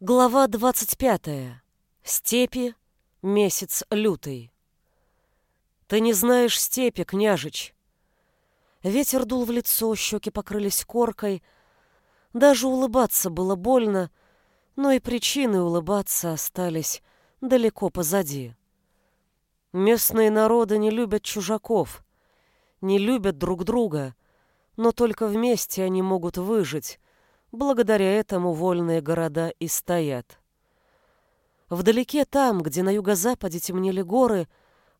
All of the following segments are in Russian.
Глава двадцать пятая. Степи. Месяц лютый. Ты не знаешь степи, княжич. Ветер дул в лицо, щеки покрылись коркой. Даже улыбаться было больно, но и причины улыбаться остались далеко позади. Местные народы не любят чужаков, не любят друг друга, но только вместе они могут выжить, Благодаря этому вольные города и стоят. Вдалеке там, где на юго-западе темнели горы,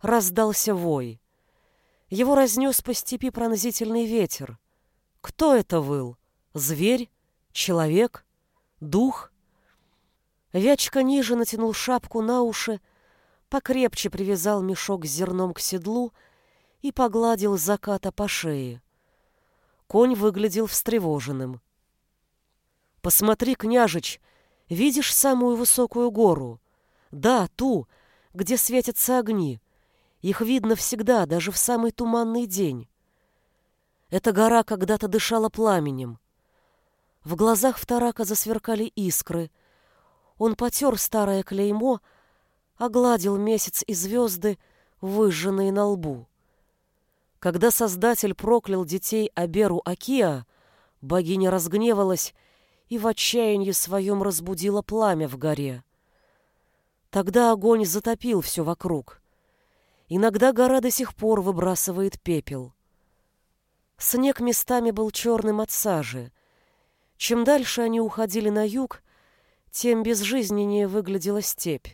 раздался вой. Его разнес по степи пронзительный ветер. Кто это выл? Зверь? Человек? Дух? Вячка ниже натянул шапку на уши, покрепче привязал мешок с зерном к седлу и погладил заката по шее. Конь выглядел встревоженным. Посмотри, княжич, видишь самую высокую гору? Да, ту, где светятся огни. Их видно всегда, даже в самый туманный день. Эта гора когда-то дышала пламенем. В глазах вторака засверкали искры. Он потер старое клеймо, огладил месяц и звезды, выжженные на лбу. Когда Создатель проклял детей Аберу Акиа, богиня разгневалась и в отчаянии своем разбудила пламя в горе. Тогда огонь затопил все вокруг. Иногда гора до сих пор выбрасывает пепел. Снег местами был черным от сажи. Чем дальше они уходили на юг, тем безжизненнее выглядела степь.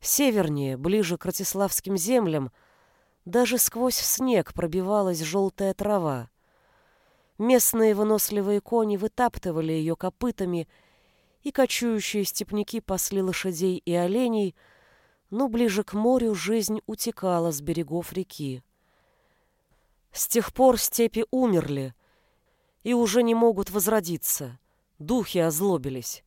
Севернее, ближе к Ратиславским землям, даже сквозь снег пробивалась желтая трава. Местные выносливые кони вытаптывали ее копытами, и кочующие степняки пасли лошадей и оленей, но ближе к морю жизнь утекала с берегов реки. С тех пор степи умерли и уже не могут возродиться. Духи озлобились.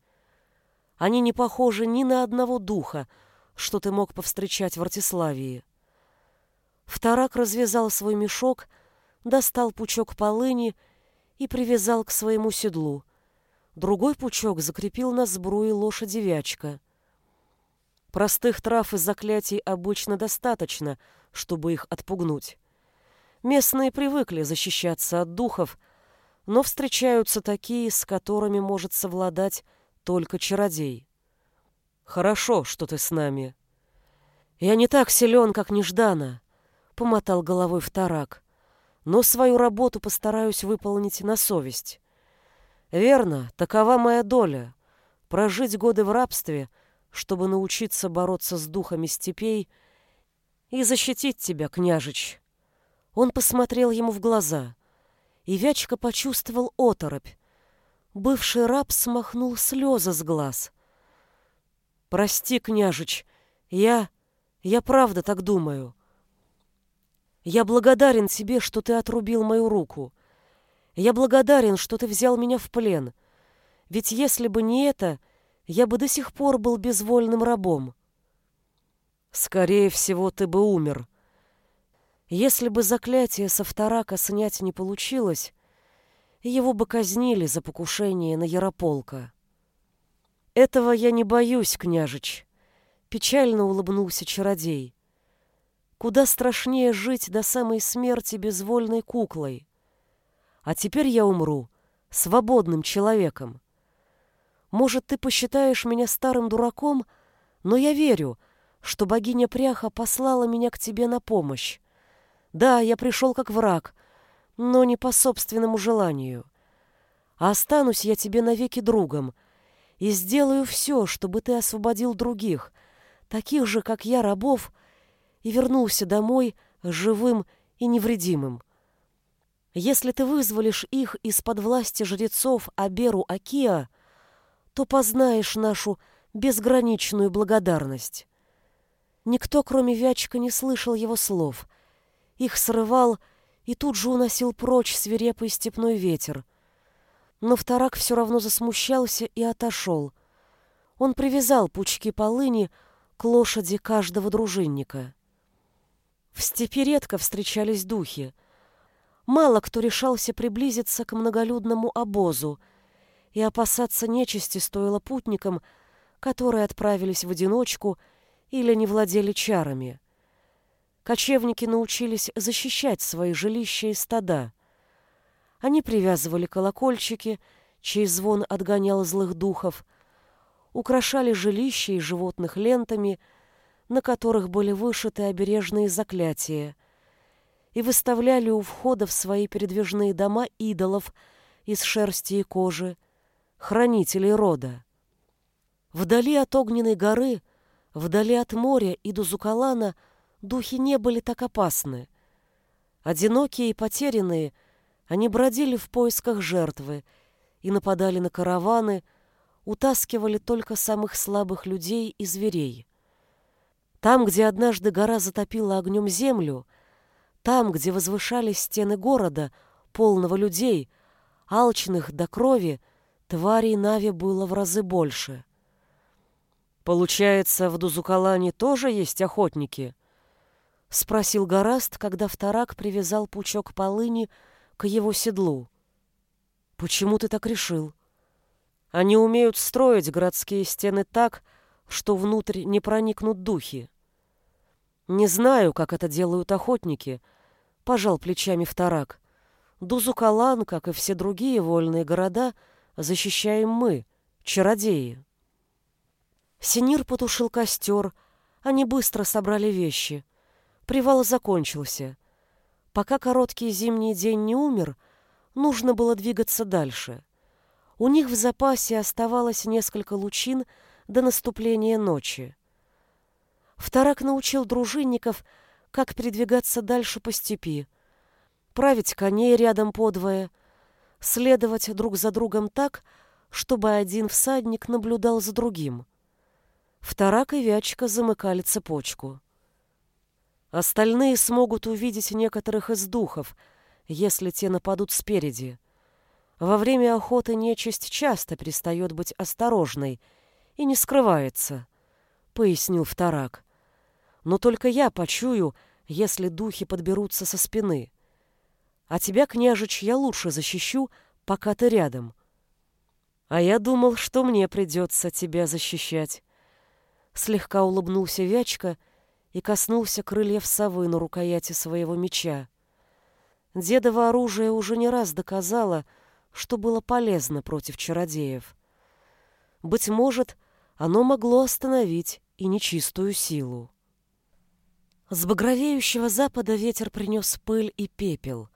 Они не похожи ни на одного духа, что ты мог повстречать в Артиславии. Вторак развязал свой мешок, достал пучок полыни и привязал к своему седлу. Другой пучок закрепил на сбруе лошади Вячка. Простых трав и заклятий обычно достаточно, чтобы их отпугнуть. Местные привыкли защищаться от духов, но встречаются такие, с которыми может совладать только чародей. «Хорошо, что ты с нами». «Я не так силен, как Неждана», — помотал головой вторак но свою работу постараюсь выполнить на совесть. Верно, такова моя доля — прожить годы в рабстве, чтобы научиться бороться с духами степей и защитить тебя, княжич. Он посмотрел ему в глаза, и Вячка почувствовал оторопь. Бывший раб смахнул слезы с глаз. «Прости, княжич, я... я правда так думаю». Я благодарен тебе, что ты отрубил мою руку. Я благодарен, что ты взял меня в плен. Ведь если бы не это, я бы до сих пор был безвольным рабом. Скорее всего, ты бы умер. Если бы заклятие со вторака снять не получилось, его бы казнили за покушение на Ярополка. Этого я не боюсь, княжич. Печально улыбнулся чародей. Куда страшнее жить до самой смерти безвольной куклой. А теперь я умру, свободным человеком. Может, ты посчитаешь меня старым дураком, но я верю, что богиня Пряха послала меня к тебе на помощь. Да, я пришел как враг, но не по собственному желанию. А останусь я тебе навеки другом и сделаю все, чтобы ты освободил других, таких же, как я, рабов, и вернулся домой живым и невредимым. Если ты вызволишь их из-под власти жрецов Аберу Акиа, то познаешь нашу безграничную благодарность. Никто, кроме Вячка, не слышал его слов. Их срывал и тут же уносил прочь свирепый степной ветер. Но вторак все равно засмущался и отошел. Он привязал пучки полыни к лошади каждого дружинника. В степи редко встречались духи. Мало кто решался приблизиться к многолюдному обозу, и опасаться нечисти стоило путникам, которые отправились в одиночку или не владели чарами. Кочевники научились защищать свои жилища и стада. Они привязывали колокольчики, чей звон отгонял злых духов, украшали жилища и животных лентами, на которых были вышиты обережные заклятия, и выставляли у входа в свои передвижные дома идолов из шерсти и кожи, хранителей рода. Вдали от огненной горы, вдали от моря и до Зукалана духи не были так опасны. Одинокие и потерянные, они бродили в поисках жертвы и нападали на караваны, утаскивали только самых слабых людей и зверей. Там, где однажды гора затопила огнем землю, там, где возвышались стены города, полного людей, алчных до крови, тварей Нави было в разы больше. «Получается, в Дузукалане тоже есть охотники?» — спросил Гораст, когда вторак привязал пучок полыни к его седлу. «Почему ты так решил?» «Они умеют строить городские стены так, что внутрь не проникнут духи. Не знаю, как это делают охотники — пожал плечами вторак. Дузукалан, как и все другие вольные города, защищаем мы, чародеи. Синир потушил костер, они быстро собрали вещи. Привал закончился. Пока короткий зимний день не умер, нужно было двигаться дальше. У них в запасе оставалось несколько лучин до наступления ночи. Вторак научил дружинников — как передвигаться дальше по степи, править коней рядом подвое, следовать друг за другом так, чтобы один всадник наблюдал за другим. Вторак и Вячка замыкали цепочку. Остальные смогут увидеть некоторых из духов, если те нападут спереди. Во время охоты нечисть часто перестает быть осторожной и не скрывается, — пояснил Вторак но только я почую, если духи подберутся со спины. А тебя, княжич, я лучше защищу, пока ты рядом. А я думал, что мне придется тебя защищать. Слегка улыбнулся Вячка и коснулся крыльев совы на рукояти своего меча. Дедово оружие уже не раз доказало, что было полезно против чародеев. Быть может, оно могло остановить и нечистую силу. С багровеющего запада ветер принес пыль и пепел.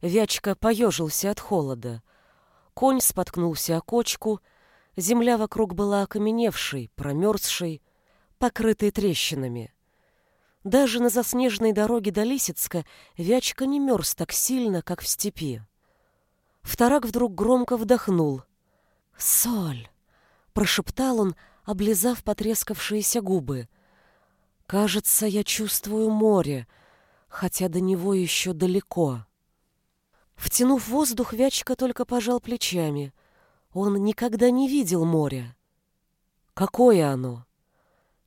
Вячка поежился от холода. Конь споткнулся о кочку, земля вокруг была окаменевшей, промерзшей, покрытой трещинами. Даже на заснеженной дороге до Лисицка Вячка не мерз так сильно, как в степи. Вторак вдруг громко вдохнул. «Соль!» — прошептал он, облизав потрескавшиеся губы. Кажется, я чувствую море, хотя до него еще далеко. Втянув воздух, Вячка только пожал плечами. Он никогда не видел моря. Какое оно?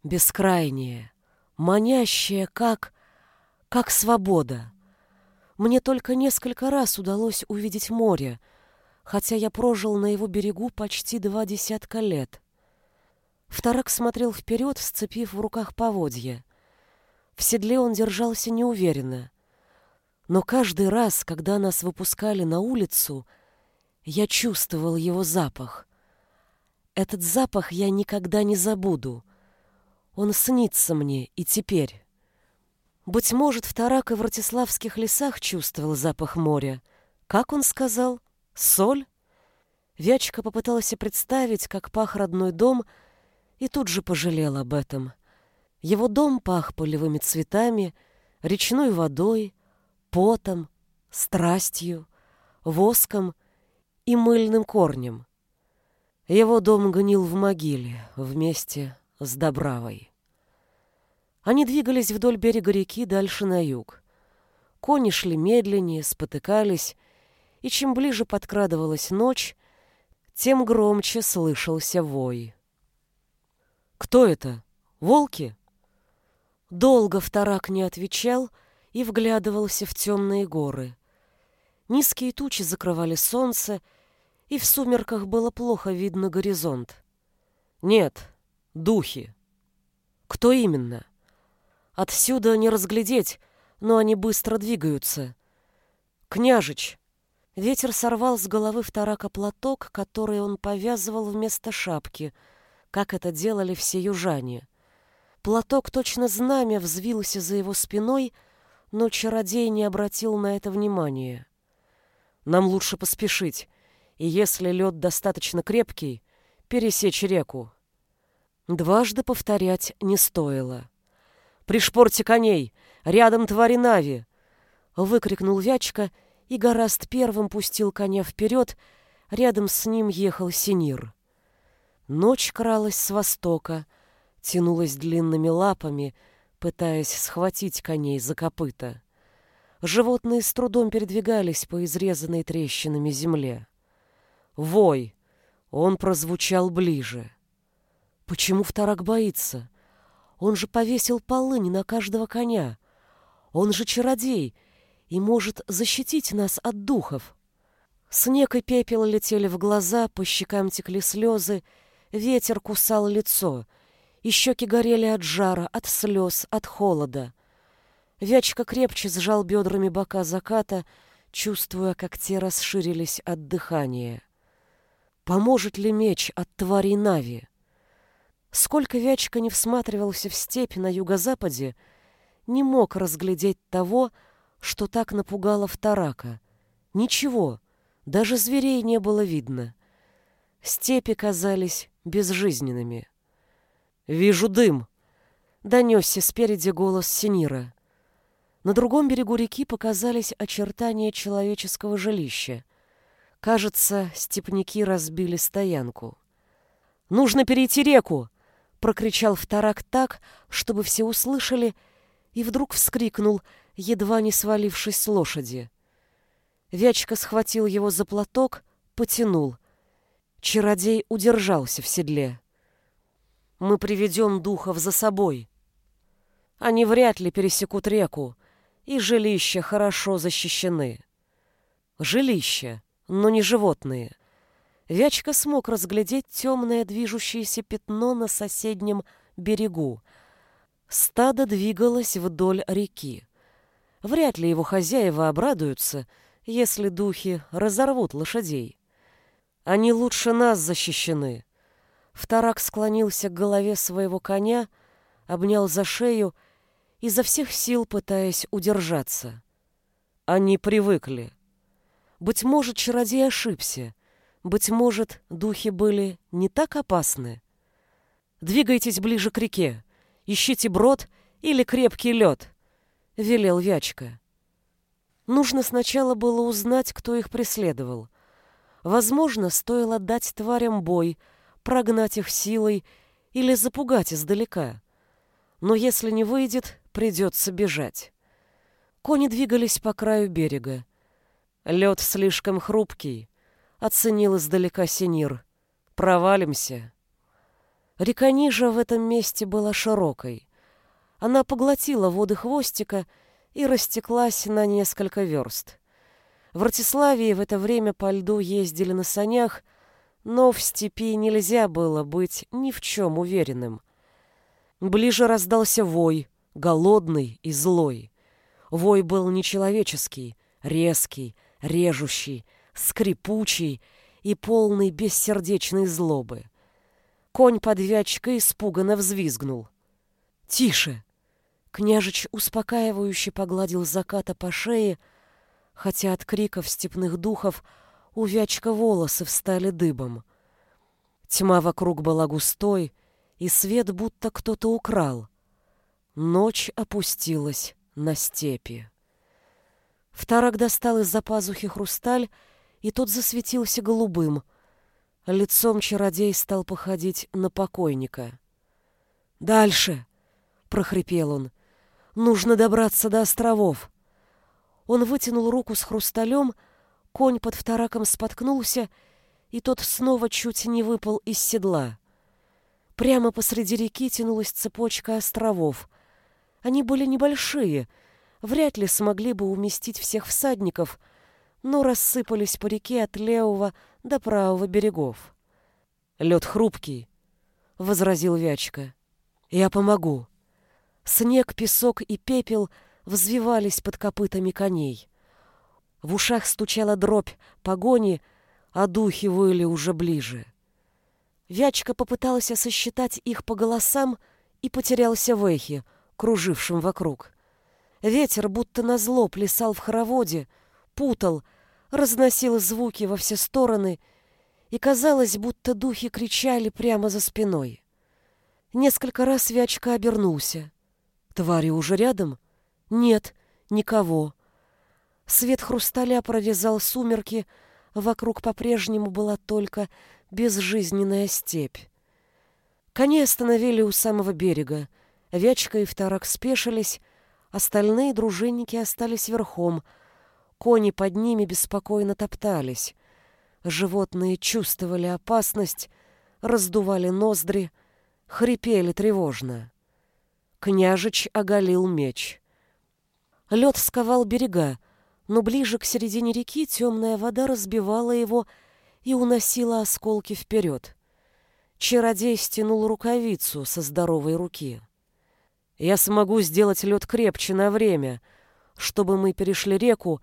Бескрайнее, манящее, как... как свобода. Мне только несколько раз удалось увидеть море, хотя я прожил на его берегу почти два десятка лет. Вторак смотрел вперед, сцепив в руках поводья. В седле он держался неуверенно. Но каждый раз, когда нас выпускали на улицу, я чувствовал его запах. Этот запах я никогда не забуду. Он снится мне и теперь. Быть может, в Тарак и в Ратиславских лесах чувствовал запах моря. Как он сказал? Соль? Вячка попыталась представить, как пах родной дом — и тут же пожалел об этом. Его дом пах полевыми цветами, речной водой, потом, страстью, воском и мыльным корнем. Его дом гнил в могиле вместе с Добравой. Они двигались вдоль берега реки дальше на юг. Кони шли медленнее, спотыкались, и чем ближе подкрадывалась ночь, тем громче слышался вой. «Кто это? Волки?» Долго вторак не отвечал и вглядывался в темные горы. Низкие тучи закрывали солнце, и в сумерках было плохо видно горизонт. «Нет, Духи. Кто именно? Отсюда не разглядеть, но они быстро двигаются. Княжич. Ветер сорвал с головы вторака платок, который он повязывал вместо шапки, как это делали все южане. Платок точно знамя взвился за его спиной, но чародей не обратил на это внимания. Нам лучше поспешить, и если лед достаточно крепкий, пересечь реку. Дважды повторять не стоило. «Пришпорьте коней! Рядом твари Нави!» Выкрикнул Вячка, и Гораст первым пустил коня вперед, рядом с ним ехал Синир. Ночь кралась с востока, тянулась длинными лапами, пытаясь схватить коней за копыта. Животные с трудом передвигались по изрезанной трещинами земле. Вой! Он прозвучал ближе. Почему вторак боится? Он же повесил полынь на каждого коня. Он же чародей и может защитить нас от духов. Снег и пепел летели в глаза, по щекам текли слезы, ветер кусал лицо, и щеки горели от жара, от слез, от холода. Вячка крепче сжал бедрами бока заката, чувствуя, как те расширились от дыхания. Поможет ли меч от тварей Нави? Сколько Вячка не всматривался в степь на юго-западе, не мог разглядеть того, что так напугало Вторака. Ничего, даже зверей не было видно. Степи казались безжизненными. «Вижу дым!» — донесся спереди голос Синира. На другом берегу реки показались очертания человеческого жилища. Кажется, степняки разбили стоянку. «Нужно перейти реку!» прокричал вторак так, чтобы все услышали, и вдруг вскрикнул, едва не свалившись с лошади. Вячка схватил его за платок, потянул. Чародей удержался в седле. «Мы приведем духов за собой. Они вряд ли пересекут реку, и жилища хорошо защищены. Жилища, но не животные. Вячка смог разглядеть темное движущееся пятно на соседнем берегу. Стадо двигалось вдоль реки. Вряд ли его хозяева обрадуются, если духи разорвут лошадей. Они лучше нас защищены. Вторак склонился к голове своего коня, обнял за шею, изо всех сил пытаясь удержаться. Они привыкли. Быть может, чародей ошибся. Быть может, духи были не так опасны? Двигайтесь ближе к реке. Ищите брод или крепкий лед, — велел Вячка. Нужно сначала было узнать, кто их преследовал. Возможно, стоило дать тварям бой, прогнать их силой или запугать издалека. Но если не выйдет, придется бежать. Кони двигались по краю берега. Лед слишком хрупкий, оценил издалека Синир. Провалимся. Река Нижа в этом месте была широкой. Она поглотила воды хвостика и растеклась на несколько верст. В Ратиславии в это время по льду ездили на санях, но в степи нельзя было быть ни в чем уверенным. Ближе раздался вой, голодный и злой. Вой был нечеловеческий, резкий, режущий, скрипучий и полный бессердечной злобы. Конь под вячкой испуганно взвизгнул. «Тише!» Княжич успокаивающе погладил заката по шее, хотя от криков степных духов у вячка волосы встали дыбом. Тьма вокруг была густой, и свет будто кто-то украл. Ночь опустилась на степи. Вторак достал из-за пазухи хрусталь и тот засветился голубым. Лицом чародей стал походить на покойника. «Дальше!» — прохрипел он. «Нужно добраться до островов!» Он вытянул руку с хрусталем, конь под втораком споткнулся, и тот снова чуть не выпал из седла. Прямо посреди реки тянулась цепочка островов. Они были небольшие, вряд ли смогли бы уместить всех всадников — но рассыпались по реке от левого до правого берегов. Лед хрупкий. — возразил Вячка. «Я помогу». Снег, песок и пепел взвивались под копытами коней. В ушах стучала дробь погони, а духи выли уже ближе. Вячка попытался сосчитать их по голосам и потерялся в эхе, кружившем вокруг. Ветер будто назло плясал в хороводе, путал, разносил звуки во все стороны, и казалось, будто духи кричали прямо за спиной. Несколько раз Вячка обернулся. Твари уже рядом? Нет, никого. Свет хрусталя прорезал сумерки, вокруг по-прежнему была только безжизненная степь. Кони остановили у самого берега. Вячка и Вторак спешились, остальные дружинники остались верхом. Кони под ними беспокойно топтались. Животные чувствовали опасность, раздували ноздри, хрипели тревожно. Княжич оголил меч. Лед сковал берега, но ближе к середине реки темная вода разбивала его и уносила осколки вперед. Чародей стянул рукавицу со здоровой руки. «Я смогу сделать лед крепче на время, чтобы мы перешли реку,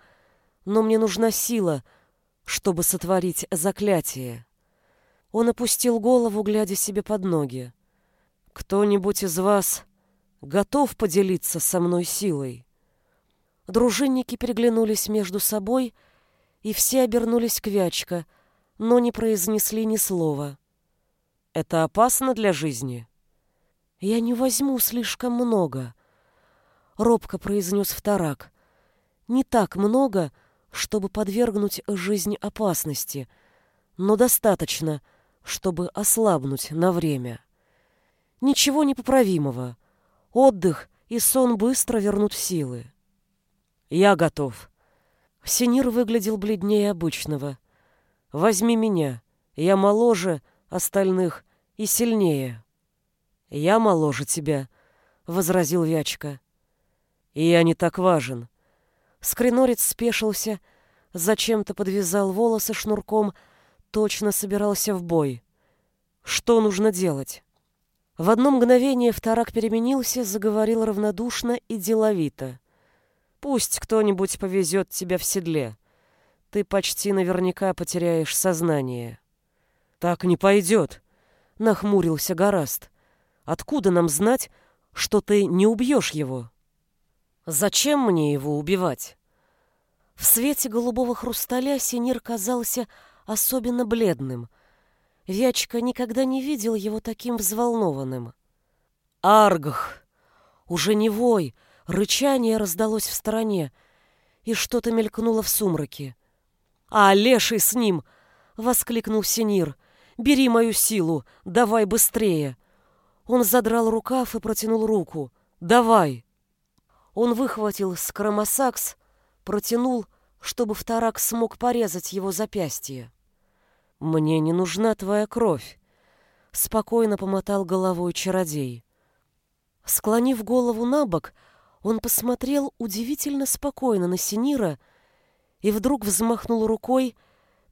но мне нужна сила, чтобы сотворить заклятие». Он опустил голову, глядя себе под ноги. «Кто-нибудь из вас готов поделиться со мной силой?» Дружинники переглянулись между собой, и все обернулись к Вячка, но не произнесли ни слова. Это опасно для жизни? Я не возьму слишком много, робко произнес вторак. Не так много, чтобы подвергнуть жизнь опасности, но достаточно, чтобы ослабнуть на время. Ничего непоправимого. Отдых и сон быстро вернут силы. Я готов. Синир выглядел бледнее обычного. Возьми меня. Я моложе, остальных и сильнее. Я моложе тебя, возразил Вячка. И я не так важен. Скринорец спешился, зачем-то подвязал волосы шнурком, точно собирался в бой. Что нужно делать? В одно мгновение вторак переменился, заговорил равнодушно и деловито. Пусть кто-нибудь повезет тебя в седле. Ты почти наверняка потеряешь сознание. «Так не пойдет», — нахмурился Гораст. «Откуда нам знать, что ты не убьешь его?» «Зачем мне его убивать?» В свете голубого хрусталя Синир казался особенно бледным. Вячка никогда не видел его таким взволнованным. «Аргх!» Уже не вой, рычание раздалось в стороне, и что-то мелькнуло в сумраке. «А, леший с ним!» — воскликнул Синир. Бери мою силу, давай быстрее. Он задрал рукав и протянул руку. Давай. Он выхватил скромосакс, протянул, чтобы вторак смог порезать его запястье. Мне не нужна твоя кровь, спокойно помотал головой чародей. Склонив голову на бок, он посмотрел удивительно спокойно на Синира и вдруг взмахнул рукой,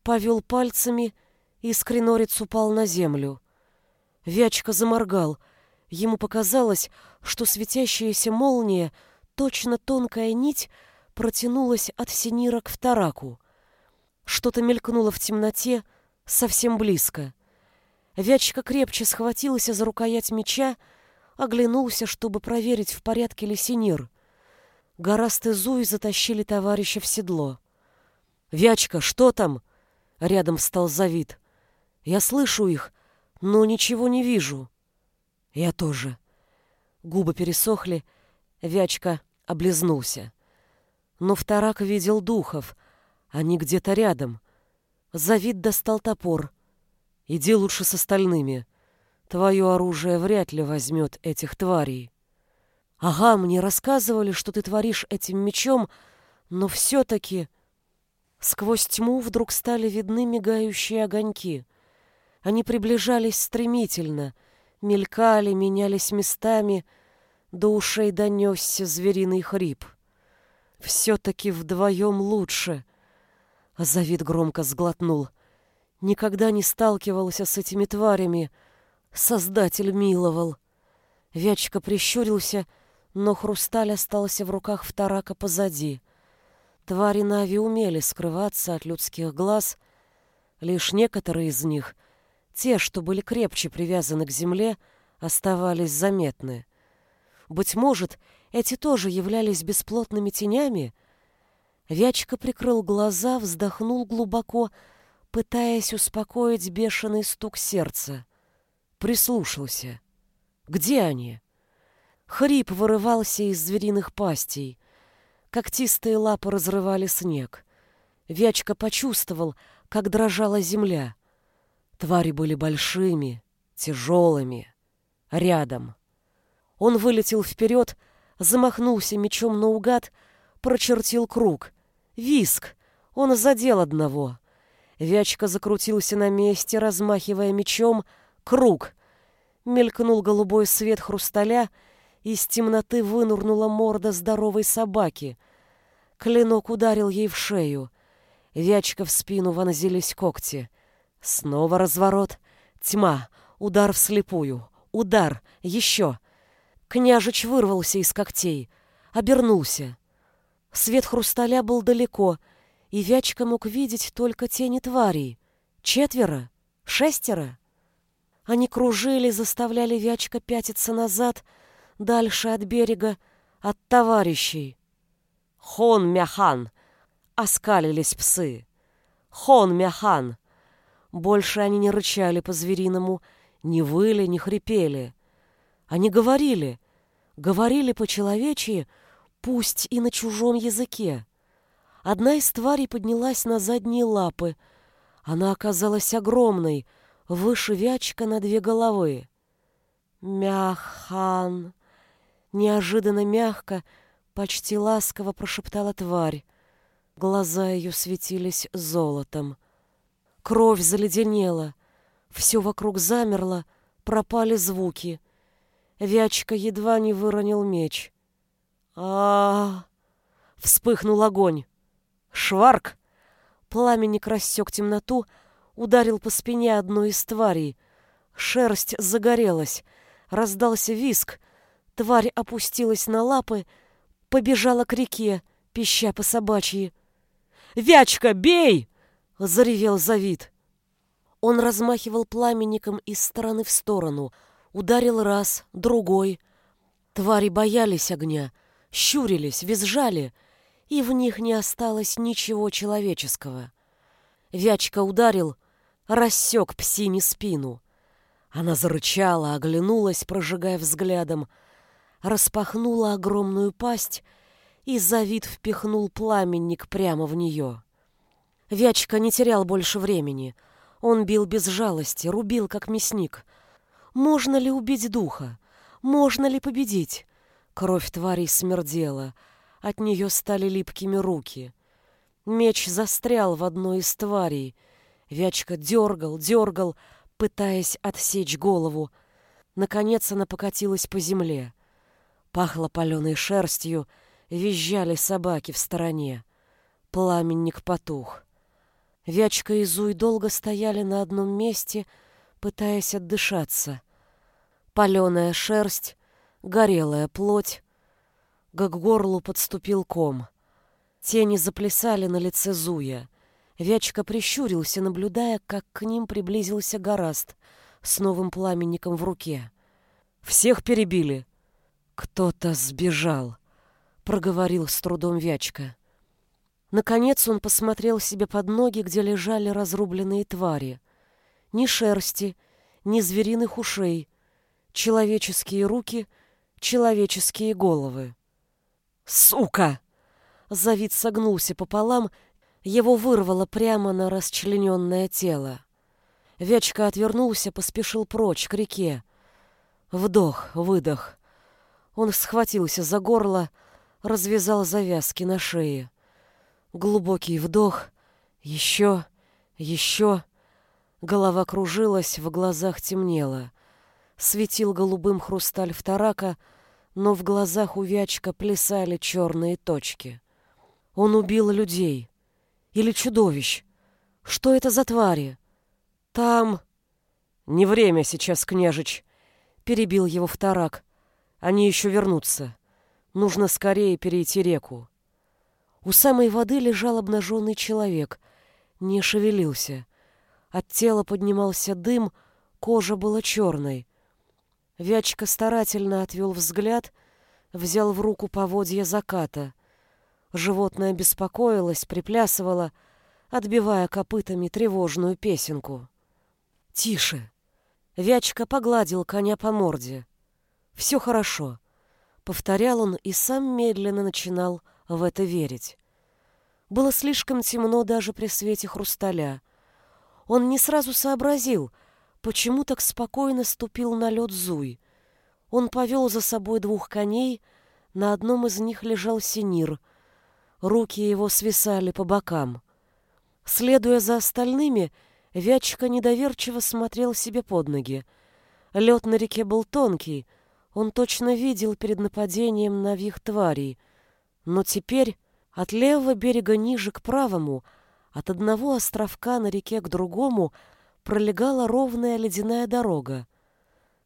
повел пальцами и скринорец упал на землю. Вячка заморгал. Ему показалось, что светящаяся молния, точно тонкая нить, протянулась от Синира к Втораку. Что-то мелькнуло в темноте, совсем близко. Вячка крепче схватился за рукоять меча, оглянулся, чтобы проверить, в порядке ли Синир. Гораст и Зуй затащили товарища в седло. «Вячка, что там?» Рядом встал Завид. Я слышу их, но ничего не вижу. Я тоже. Губы пересохли, Вячка облизнулся. Но вторак видел духов. Они где-то рядом. Завид достал топор. Иди лучше с остальными. Твое оружие вряд ли возьмет этих тварей. Ага, мне рассказывали, что ты творишь этим мечом, но все-таки... Сквозь тьму вдруг стали видны мигающие огоньки. Они приближались стремительно, мелькали, менялись местами, до ушей донесся звериный хрип. «Все-таки вдвоем лучше!» Завид громко сглотнул. Никогда не сталкивался с этими тварями, Создатель миловал. Вячка прищурился, но хрусталь остался в руках вторака позади. Твари Нави умели скрываться от людских глаз, лишь некоторые из них, те, что были крепче привязаны к земле, оставались заметны. Быть может, эти тоже являлись бесплотными тенями? Вячка прикрыл глаза, вздохнул глубоко, пытаясь успокоить бешеный стук сердца. Прислушался. Где они? Хрип вырывался из звериных пастей. Когтистые лапы разрывали снег. Вячка почувствовал, как дрожала земля. Твари были большими, тяжелыми. Рядом. Он вылетел вперед, замахнулся мечом наугад, прочертил круг. Виск! Он задел одного. Вячка закрутился на месте, размахивая мечом. Круг! Мелькнул голубой свет хрусталя, из темноты вынурнула морда здоровой собаки. Клинок ударил ей в шею. Вячка в спину вонзились когти. Снова разворот. Тьма. Удар вслепую. Удар. Еще. Княжич вырвался из когтей, обернулся. Свет хрусталя был далеко, и Вячка мог видеть только тени тварей. Четверо? Шестеро? Они кружили, заставляли Вячка пятиться назад, дальше от берега, от товарищей. «Хон Мяхан!» — оскалились псы. «Хон Мяхан!» Больше они не рычали по-звериному, не выли, не хрипели. Они говорили, говорили по-человечьи, пусть и на чужом языке. Одна из тварей поднялась на задние лапы. Она оказалась огромной, выше вячка на две головы. «Мяхан!» Неожиданно мягко, почти ласково прошептала тварь. Глаза ее светились золотом. Кровь заледенела. Все вокруг замерло, пропали звуки — Вячка едва не выронил меч. а, Вспыхнул огонь. Шварк! Пламенник рассек темноту, ударил по спине одной из тварей. Шерсть загорелась, раздался виск. Тварь опустилась на лапы, побежала к реке, пища по собачьи. «Вячка, бей!» — заревел Завид. Он размахивал пламенником из стороны в сторону — Ударил раз, другой. Твари боялись огня, щурились, визжали, и в них не осталось ничего человеческого. Вячка ударил, рассек псине спину. Она зарычала, оглянулась, прожигая взглядом, распахнула огромную пасть и завид впихнул пламенник прямо в нее. Вячка не терял больше времени. Он бил без жалости, рубил, как мясник — можно ли убить духа? Можно ли победить? Кровь тварей смердела. От нее стали липкими руки. Меч застрял в одной из тварей. Вячка дергал, дергал, пытаясь отсечь голову. Наконец она покатилась по земле. Пахло паленой шерстью, визжали собаки в стороне. Пламенник потух. Вячка и Зуй долго стояли на одном месте, пытаясь отдышаться. Паленая шерсть, горелая плоть. К горлу подступил ком. Тени заплясали на лице Зуя. Вячка прищурился, наблюдая, как к ним приблизился Гораст с новым пламенником в руке. «Всех перебили!» «Кто-то сбежал», — проговорил с трудом Вячка. Наконец он посмотрел себе под ноги, где лежали разрубленные твари — ни шерсти, ни звериных ушей, человеческие руки, человеческие головы. «Сука!» Завид согнулся пополам, его вырвало прямо на расчлененное тело. Вячка отвернулся, поспешил прочь, к реке. Вдох, выдох. Он схватился за горло, развязал завязки на шее. Глубокий вдох, еще, еще. Голова кружилась, в глазах темнело. Светил голубым хрусталь вторака, но в глазах у Вячка плясали черные точки. Он убил людей. Или чудовищ. Что это за твари? Там... «Не время сейчас, княжич», — перебил его вторак. «Они еще вернутся. Нужно скорее перейти реку». У самой воды лежал обнаженный человек, не шевелился. От тела поднимался дым, кожа была черной. Вячка старательно отвел взгляд, взял в руку поводья заката. Животное беспокоилось, приплясывало, отбивая копытами тревожную песенку. «Тише!» Вячка погладил коня по морде. «Все хорошо», — повторял он и сам медленно начинал в это верить. Было слишком темно даже при свете хрусталя. Он не сразу сообразил, почему так спокойно ступил на лед Зуй. Он повел за собой двух коней, на одном из них лежал синир. Руки его свисали по бокам. Следуя за остальными, Вячка недоверчиво смотрел себе под ноги. Лед на реке был тонкий, он точно видел перед нападением на вих тварей. Но теперь от левого берега ниже к правому, от одного островка на реке к другому, пролегала ровная ледяная дорога.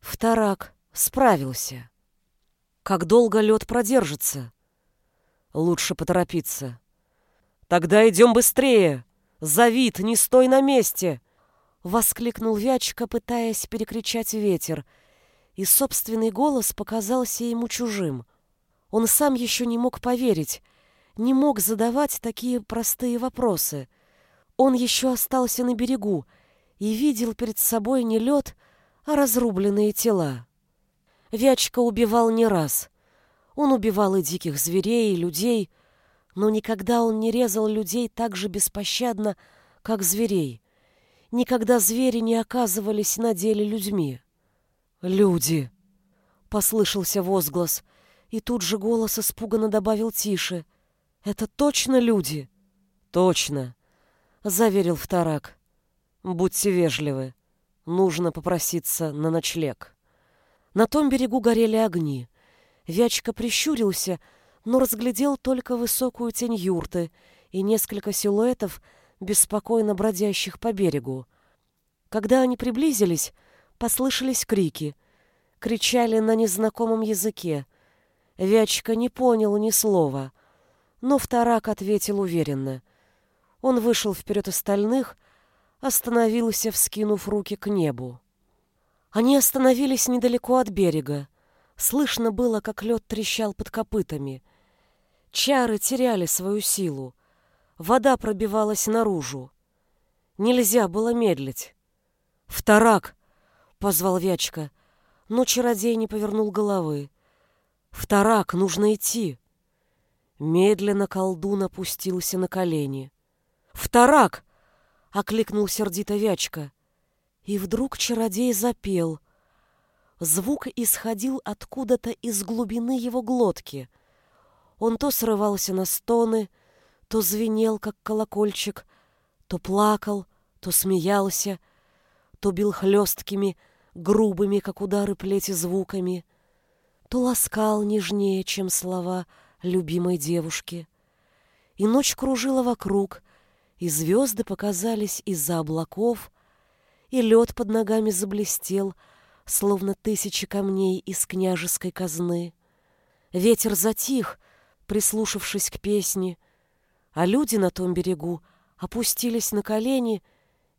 Вторак справился. Как долго лед продержится? Лучше поторопиться. Тогда идем быстрее! Завид, не стой на месте!» Воскликнул Вячка, пытаясь перекричать ветер, и собственный голос показался ему чужим. Он сам еще не мог поверить, не мог задавать такие простые вопросы. Он еще остался на берегу и видел перед собой не лед, а разрубленные тела. Вячка убивал не раз. Он убивал и диких зверей, и людей — но никогда он не резал людей так же беспощадно, как зверей. Никогда звери не оказывались на деле людьми. «Люди!» — послышался возглас, и тут же голос испуганно добавил тише. «Это точно люди?» «Точно!» — заверил вторак. «Будьте вежливы. Нужно попроситься на ночлег». На том берегу горели огни. Вячка прищурился — но разглядел только высокую тень юрты и несколько силуэтов, беспокойно бродящих по берегу. Когда они приблизились, послышались крики. Кричали на незнакомом языке. Вячка не понял ни слова, но вторак ответил уверенно. Он вышел вперед остальных, остановился, вскинув руки к небу. Они остановились недалеко от берега. Слышно было, как лед трещал под копытами — Чары теряли свою силу. Вода пробивалась наружу. Нельзя было медлить. «Вторак!» — позвал Вячка, но чародей не повернул головы. «Вторак, нужно идти!» Медленно колдун опустился на колени. «Вторак!» — окликнул сердито Вячка. И вдруг чародей запел. Звук исходил откуда-то из глубины его глотки — он то срывался на стоны, то звенел, как колокольчик, то плакал, то смеялся, то бил хлесткими, грубыми, как удары плети, звуками, то ласкал нежнее, чем слова любимой девушки. И ночь кружила вокруг, и звезды показались из-за облаков, и лед под ногами заблестел, словно тысячи камней из княжеской казны. Ветер затих, прислушавшись к песне, а люди на том берегу опустились на колени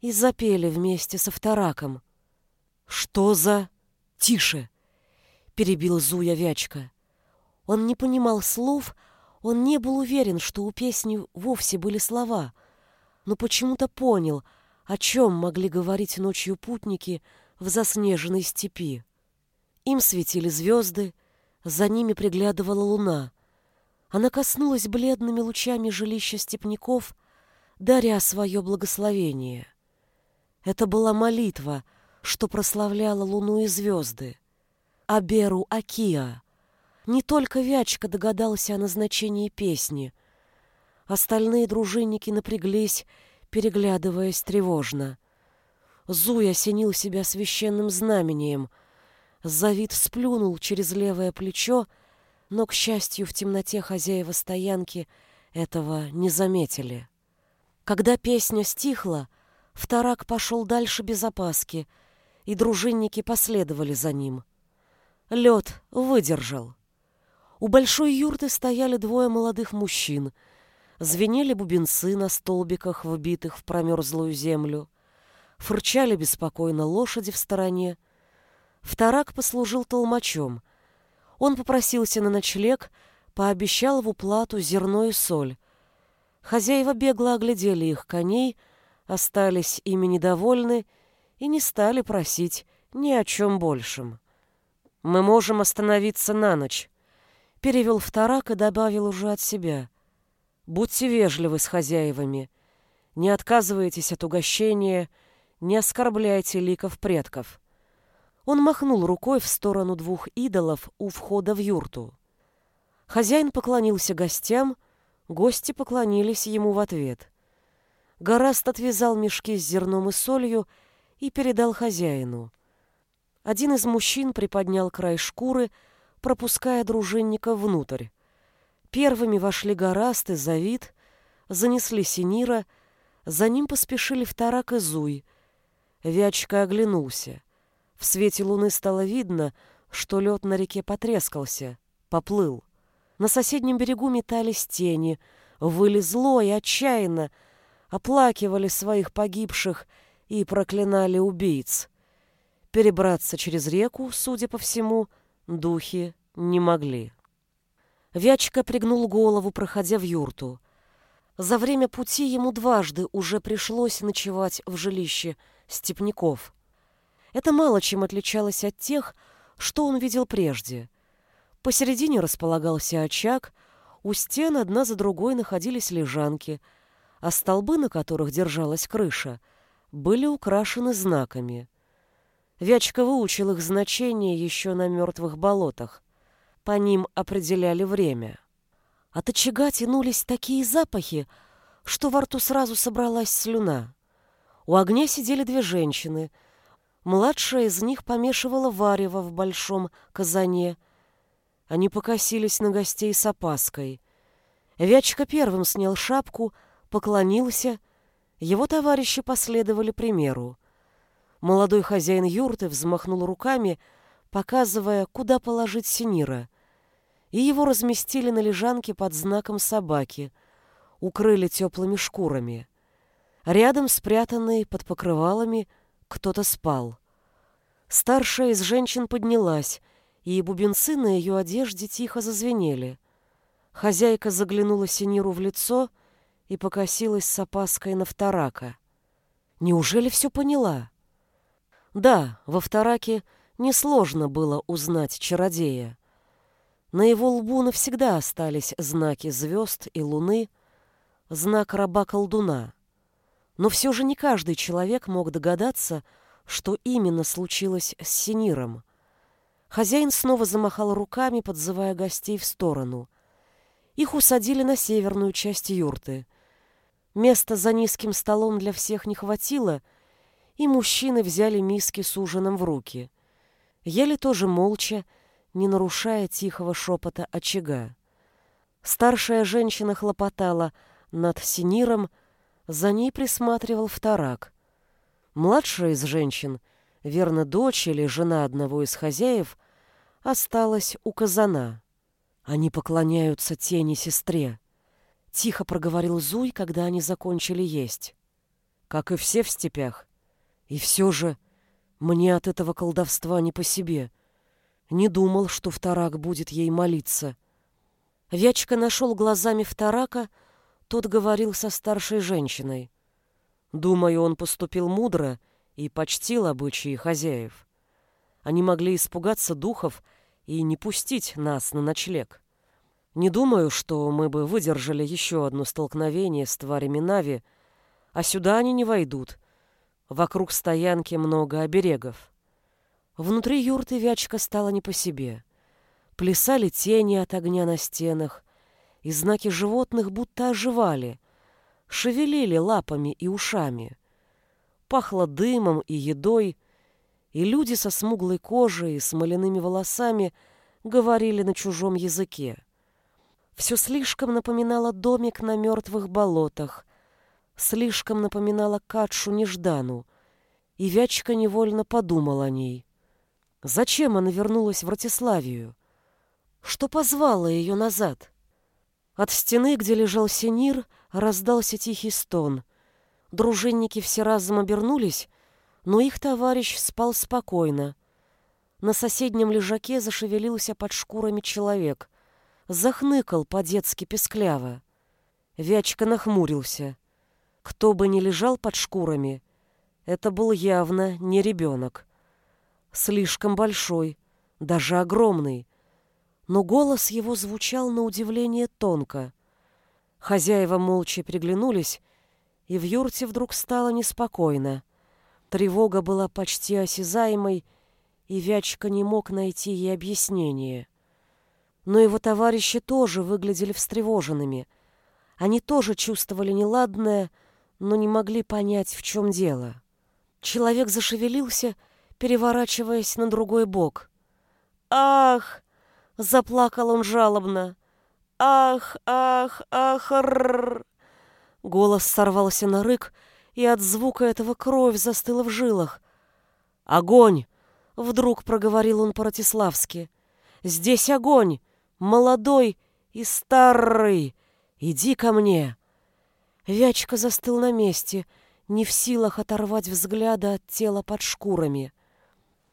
и запели вместе со втораком. «Что за...» «Тише!» — перебил Зуя Вячка. Он не понимал слов, он не был уверен, что у песни вовсе были слова, но почему-то понял, о чем могли говорить ночью путники в заснеженной степи. Им светили звезды, за ними приглядывала луна. Она коснулась бледными лучами жилища степняков, даря свое благословение. Это была молитва, что прославляла луну и звезды. Аберу Акия. Не только Вячка догадался о назначении песни. Остальные дружинники напряглись, переглядываясь тревожно. Зуй осенил себя священным знамением. Завид сплюнул через левое плечо, но, к счастью, в темноте хозяева стоянки этого не заметили. Когда песня стихла, вторак пошел дальше без опаски, и дружинники последовали за ним. Лед выдержал. У большой юрты стояли двое молодых мужчин. Звенели бубенцы на столбиках, вбитых в промерзлую землю. Фырчали беспокойно лошади в стороне. Вторак послужил толмачом. Он попросился на ночлег, пообещал в уплату зерно и соль. Хозяева бегло оглядели их коней, остались ими недовольны и не стали просить ни о чем большем. «Мы можем остановиться на ночь», — перевел вторак и добавил уже от себя. «Будьте вежливы с хозяевами, не отказывайтесь от угощения, не оскорбляйте ликов предков». Он махнул рукой в сторону двух идолов у входа в юрту. Хозяин поклонился гостям, гости поклонились ему в ответ. Гораст отвязал мешки с зерном и солью и передал хозяину. Один из мужчин приподнял край шкуры, пропуская дружинника внутрь. Первыми вошли Гораст и Завид, занесли Синира, за ним поспешили Вторак и Зуй. Вячка оглянулся. В свете луны стало видно, что лед на реке потрескался, поплыл. На соседнем берегу метались тени, выли зло и отчаянно, оплакивали своих погибших и проклинали убийц. Перебраться через реку, судя по всему, духи не могли. Вячка пригнул голову, проходя в юрту. За время пути ему дважды уже пришлось ночевать в жилище степняков. Это мало чем отличалось от тех, что он видел прежде. Посередине располагался очаг, у стен одна за другой находились лежанки, а столбы, на которых держалась крыша, были украшены знаками. Вячка выучил их значение еще на мертвых болотах. По ним определяли время. От очага тянулись такие запахи, что во рту сразу собралась слюна. У огня сидели две женщины. Младшая из них помешивала варево в большом казане. Они покосились на гостей с опаской. Вячка первым снял шапку, поклонился его товарищи последовали примеру. Молодой хозяин юрты взмахнул руками, показывая, куда положить Синира, и его разместили на лежанке под знаком собаки, укрыли теплыми шкурами. Рядом, спрятанный под покрывалами, кто-то спал. Старшая из женщин поднялась, и бубенцы на ее одежде тихо зазвенели. Хозяйка заглянула Синиру в лицо — и покосилась с опаской на вторака. Неужели все поняла? Да, во втораке несложно было узнать чародея. На его лбу навсегда остались знаки звезд и луны, знак раба-колдуна. Но все же не каждый человек мог догадаться, что именно случилось с Синиром. Хозяин снова замахал руками, подзывая гостей в сторону. Их усадили на северную часть юрты — Места за низким столом для всех не хватило, и мужчины взяли миски с ужином в руки. Ели тоже молча, не нарушая тихого шепота очага. Старшая женщина хлопотала над синиром, за ней присматривал вторак. Младшая из женщин, верно, дочь или жена одного из хозяев, осталась у казана. Они поклоняются тени сестре. Тихо проговорил Зуй, когда они закончили есть. Как и все в степях. И все же мне от этого колдовства не по себе. Не думал, что Вторак будет ей молиться. Вячка нашел глазами Вторака, тот говорил со старшей женщиной. Думаю, он поступил мудро и почтил обычаи хозяев. Они могли испугаться духов и не пустить нас на ночлег. Не думаю, что мы бы выдержали еще одно столкновение с тварями Нави, а сюда они не войдут. Вокруг стоянки много оберегов. Внутри юрты Вячка стала не по себе. Плясали тени от огня на стенах, и знаки животных будто оживали, шевелили лапами и ушами. Пахло дымом и едой, и люди со смуглой кожей и смоляными волосами говорили на чужом языке. Все слишком напоминало домик на мертвых болотах, слишком напоминало Катшу Неждану, и Вячка невольно подумал о ней. Зачем она вернулась в Ратиславию? Что позвало ее назад? От стены, где лежал Синир, раздался тихий стон. Дружинники все разом обернулись, но их товарищ спал спокойно. На соседнем лежаке зашевелился под шкурами человек. Захныкал по-детски пескляво. Вячка нахмурился. Кто бы ни лежал под шкурами, это был явно не ребенок. Слишком большой, даже огромный. Но голос его звучал на удивление тонко. Хозяева молча приглянулись, и в юрте вдруг стало неспокойно. Тревога была почти осязаемой, и Вячка не мог найти ей объяснение. Но его товарищи тоже выглядели встревоженными. Они тоже чувствовали неладное, но не могли понять, в чем дело. Человек зашевелился, переворачиваясь на другой бок. «Ах!» — заплакал он жалобно. «Ах, ах, ах, рррр!» Голос сорвался на рык, и от звука этого кровь застыла в жилах. «Огонь!» — вдруг проговорил он по-ратиславски. «Здесь огонь! Молодой и старый! Иди ко мне!» Вячка застыл на месте, не в силах оторвать взгляда от тела под шкурами.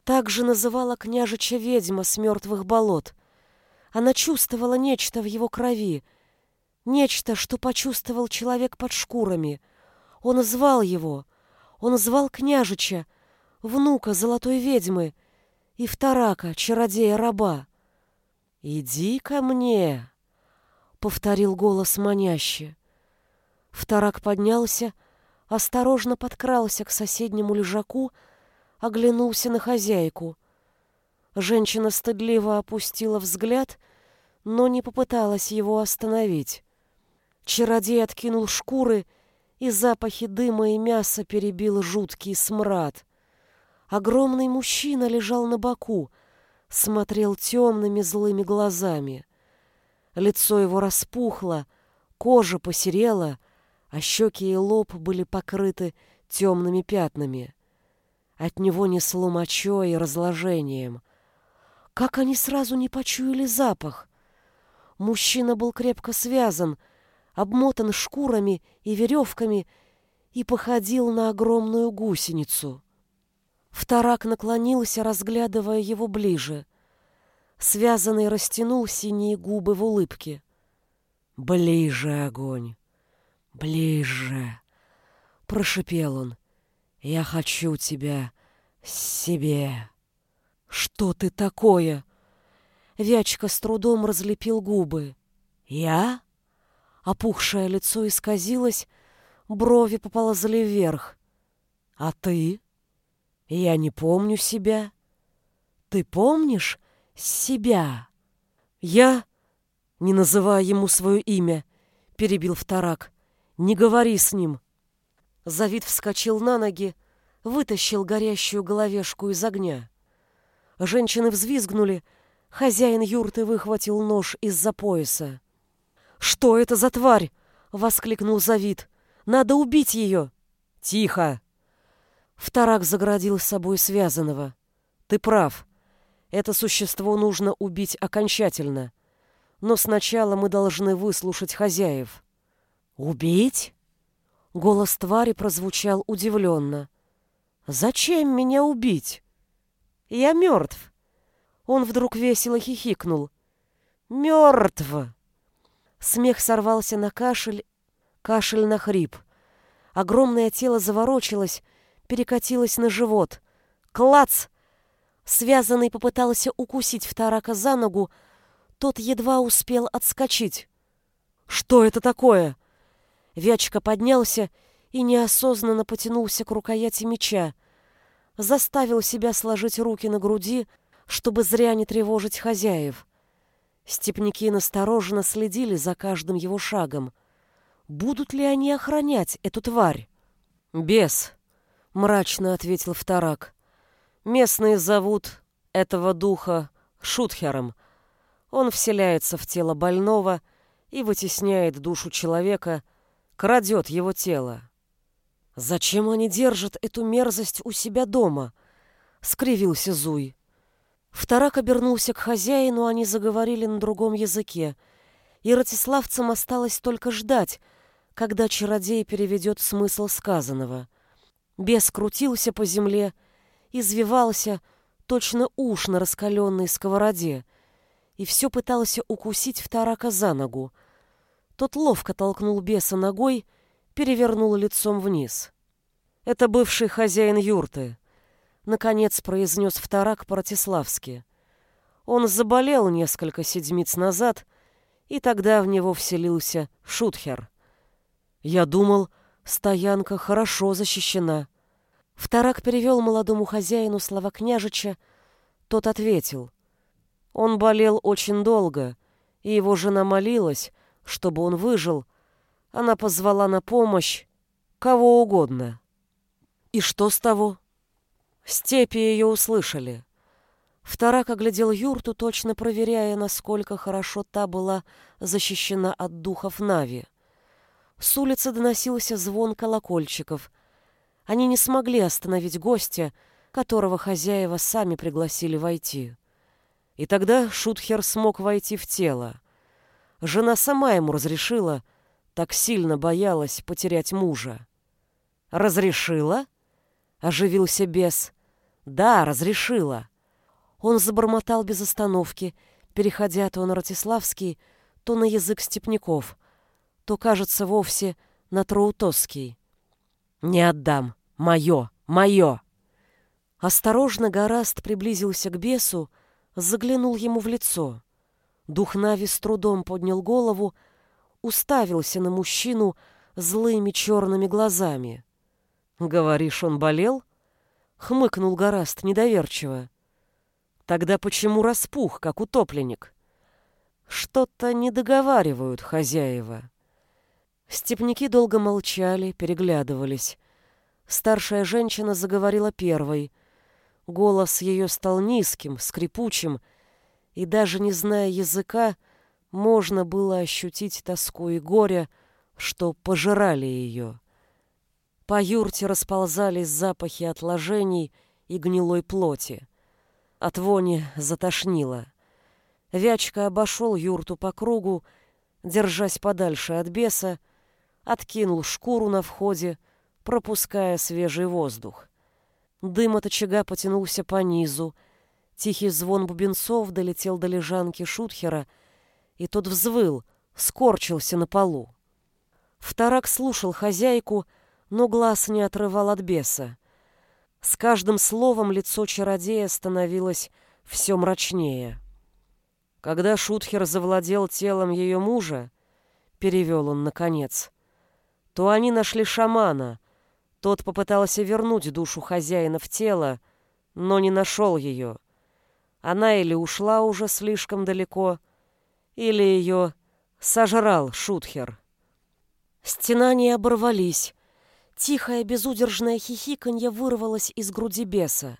Так же называла княжича ведьма с мертвых болот. Она чувствовала нечто в его крови, нечто, что почувствовал человек под шкурами. Он звал его, он звал княжича, внука золотой ведьмы и вторака, чародея-раба. «Иди ко мне!» — повторил голос маняще. Вторак поднялся, осторожно подкрался к соседнему лежаку, оглянулся на хозяйку. Женщина стыдливо опустила взгляд, но не попыталась его остановить. Чародей откинул шкуры, и запахи дыма и мяса перебил жуткий смрад. Огромный мужчина лежал на боку, смотрел темными злыми глазами. Лицо его распухло, кожа посерела, а щеки и лоб были покрыты темными пятнами. От него несло мочой и разложением. Как они сразу не почуяли запах? Мужчина был крепко связан, обмотан шкурами и веревками и походил на огромную гусеницу. Вторак наклонился, разглядывая его ближе. Связанный растянул синие губы в улыбке. «Ближе, огонь! Ближе!» — прошипел он. Я хочу тебя себе. Что ты такое? Вячка с трудом разлепил губы. Я? Опухшее лицо исказилось, брови поползли вверх. А ты? Я не помню себя. Ты помнишь себя? Я, не называя ему свое имя, перебил вторак. Не говори с ним. Завид вскочил на ноги, вытащил горящую головешку из огня. Женщины взвизгнули, хозяин юрты выхватил нож из-за пояса. «Что это за тварь?» — воскликнул Завид. «Надо убить ее!» «Тихо!» Вторак заградил с собой связанного. «Ты прав. Это существо нужно убить окончательно. Но сначала мы должны выслушать хозяев». «Убить?» Голос твари прозвучал удивленно. «Зачем меня убить? Я мертв!» Он вдруг весело хихикнул. «Мертв!» Смех сорвался на кашель, кашель на хрип. Огромное тело заворочилось, перекатилось на живот. «Клац!» Связанный попытался укусить вторака за ногу, тот едва успел отскочить. «Что это такое?» Вячка поднялся и неосознанно потянулся к рукояти меча. Заставил себя сложить руки на груди, чтобы зря не тревожить хозяев. Степники настороженно следили за каждым его шагом. Будут ли они охранять эту тварь? «Бес», — мрачно ответил вторак. «Местные зовут этого духа Шутхером. Он вселяется в тело больного и вытесняет душу человека — крадет его тело. «Зачем они держат эту мерзость у себя дома?» — скривился Зуй. Вторак обернулся к хозяину, они заговорили на другом языке, и ратиславцам осталось только ждать, когда чародей переведет смысл сказанного. Бес крутился по земле, извивался, точно уж на раскаленной сковороде, и все пытался укусить вторака за ногу. Тот ловко толкнул беса ногой, перевернул лицом вниз. «Это бывший хозяин юрты», — наконец произнес вторак по-ратиславски. Он заболел несколько седмиц назад, и тогда в него вселился Шутхер. Я думал, стоянка хорошо защищена. Вторак перевел молодому хозяину слова княжича. Тот ответил. Он болел очень долго, и его жена молилась, чтобы он выжил. Она позвала на помощь кого угодно. И что с того? Степи ее услышали. Вторак оглядел юрту, точно проверяя, насколько хорошо та была защищена от духов Нави. С улицы доносился звон колокольчиков. Они не смогли остановить гостя, которого хозяева сами пригласили войти. И тогда Шутхер смог войти в тело. Жена сама ему разрешила, так сильно боялась потерять мужа. «Разрешила?» — оживился бес. «Да, разрешила». Он забормотал без остановки, переходя то на Ратиславский, то на язык степняков, то, кажется, вовсе на Троутосский. «Не отдам! Мое! Мое!» Осторожно Гораст приблизился к бесу, заглянул ему в лицо. Дух Нави с трудом поднял голову, уставился на мужчину злыми черными глазами. «Говоришь, он болел?» — хмыкнул Гораст недоверчиво. «Тогда почему распух, как утопленник?» «Что-то не договаривают хозяева». Степняки долго молчали, переглядывались. Старшая женщина заговорила первой. Голос ее стал низким, скрипучим, и даже не зная языка, можно было ощутить тоску и горе, что пожирали ее. По юрте расползались запахи отложений и гнилой плоти. От вони затошнило. Вячка обошел юрту по кругу, держась подальше от беса, откинул шкуру на входе, пропуская свежий воздух. Дым от очага потянулся по низу, тихий звон бубенцов долетел до лежанки Шутхера, и тот взвыл, скорчился на полу. Вторак слушал хозяйку, но глаз не отрывал от беса. С каждым словом лицо чародея становилось все мрачнее. Когда Шутхер завладел телом ее мужа, перевел он наконец, то они нашли шамана. Тот попытался вернуть душу хозяина в тело, но не нашел ее. Она или ушла уже слишком далеко, или ее сожрал Шутхер. Стенания оборвались, Тихое безудержное хихиканье вырвалось из груди беса.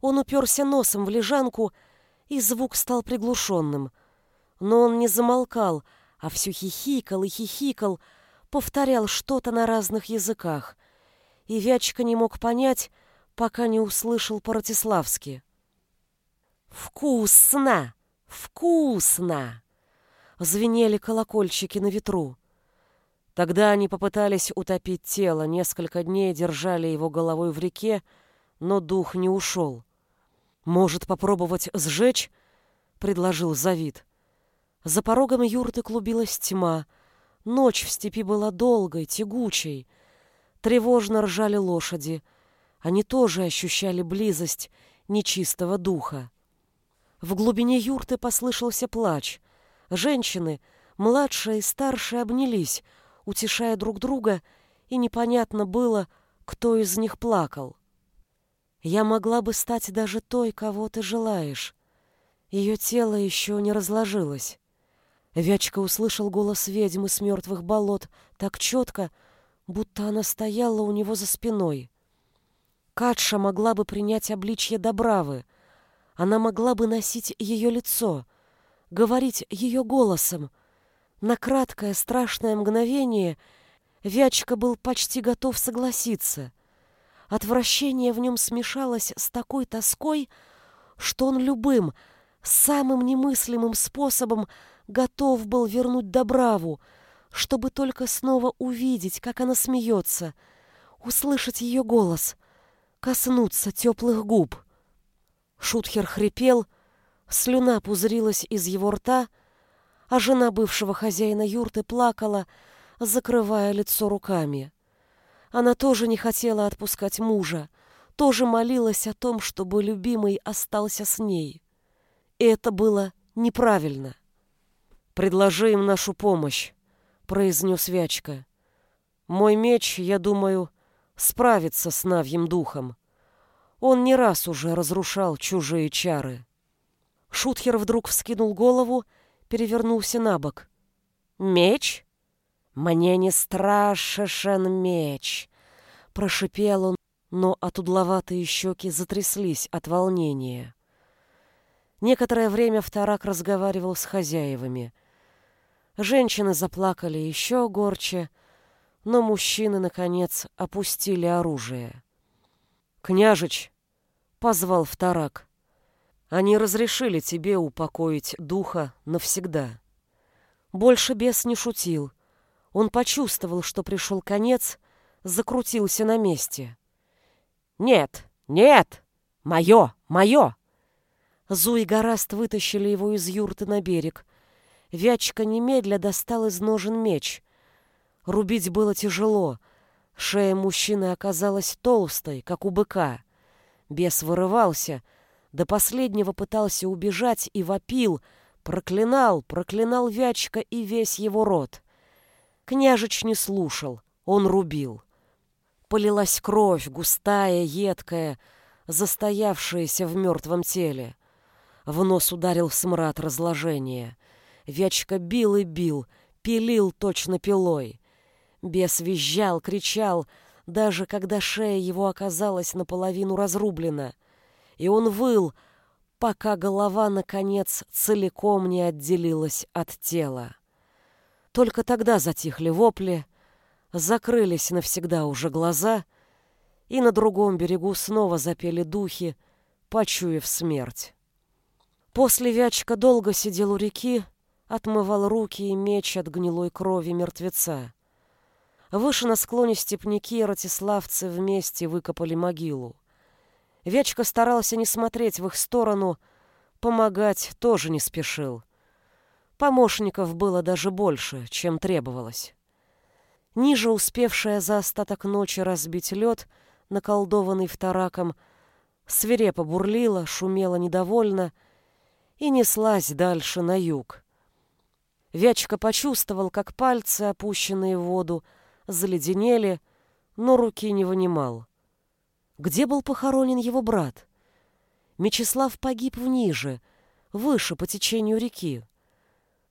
Он уперся носом в лежанку, и звук стал приглушенным. Но он не замолкал, а все хихикал и хихикал, повторял что-то на разных языках. И Вячка не мог понять, пока не услышал по-ратиславски. «Вкусно! Вкусно!» Звенели колокольчики на ветру. Тогда они попытались утопить тело, несколько дней держали его головой в реке, но дух не ушел. «Может, попробовать сжечь?» — предложил Завид. За порогом юрты клубилась тьма. Ночь в степи была долгой, тягучей. Тревожно ржали лошади. Они тоже ощущали близость нечистого духа. В глубине юрты послышался плач. Женщины, младшая и старшая, обнялись — утешая друг друга, и непонятно было, кто из них плакал. Я могла бы стать даже той, кого ты желаешь. Ее тело еще не разложилось. Вячка услышал голос ведьмы с мертвых болот так четко, будто она стояла у него за спиной. Катша могла бы принять обличье Добравы. Она могла бы носить ее лицо, говорить ее голосом, на краткое страшное мгновение Вячка был почти готов согласиться. Отвращение в нем смешалось с такой тоской, что он любым, самым немыслимым способом готов был вернуть Добраву, чтобы только снова увидеть, как она смеется, услышать ее голос, коснуться теплых губ. Шутхер хрипел, слюна пузырилась из его рта, а жена бывшего хозяина юрты плакала, закрывая лицо руками. Она тоже не хотела отпускать мужа, тоже молилась о том, чтобы любимый остался с ней. И это было неправильно. «Предложи им нашу помощь», — произнес Вячка. «Мой меч, я думаю, справится с Навьим духом. Он не раз уже разрушал чужие чары». Шутхер вдруг вскинул голову, перевернулся на бок. «Меч?» «Мне не страшен меч!» — прошипел он, но от удловатые щеки затряслись от волнения. Некоторое время вторак разговаривал с хозяевами. Женщины заплакали еще горче, но мужчины, наконец, опустили оружие. «Княжич!» — позвал вторак. «Они разрешили тебе упокоить духа навсегда». Больше бес не шутил — он почувствовал, что пришел конец, закрутился на месте. «Нет, нет! Мое, мое!» Зу и Гораст вытащили его из юрты на берег. Вячка немедля достал из ножен меч. Рубить было тяжело. Шея мужчины оказалась толстой, как у быка. Бес вырывался, до последнего пытался убежать и вопил, проклинал, проклинал Вячка и весь его род. Княжич не слушал, он рубил. Полилась кровь, густая, едкая, застоявшаяся в мертвом теле. В нос ударил смрад разложения. Вячка бил и бил, пилил точно пилой. Бес визжал, кричал, даже когда шея его оказалась наполовину разрублена. И он выл, пока голова, наконец, целиком не отделилась от тела. Только тогда затихли вопли, закрылись навсегда уже глаза, и на другом берегу снова запели духи, почуяв смерть. После Вячка долго сидел у реки, отмывал руки и меч от гнилой крови мертвеца. Выше на склоне степняки и ратиславцы вместе выкопали могилу. Вячка старался не смотреть в их сторону, помогать тоже не спешил. Помощников было даже больше, чем требовалось. Ниже успевшая за остаток ночи разбить лед, наколдованный втораком, свирепо бурлила, шумела недовольно и неслась дальше на юг. Вячка почувствовал, как пальцы, опущенные в воду, заледенели, но руки не вынимал. Где был похоронен его брат? Мечислав погиб в ниже, выше по течению реки.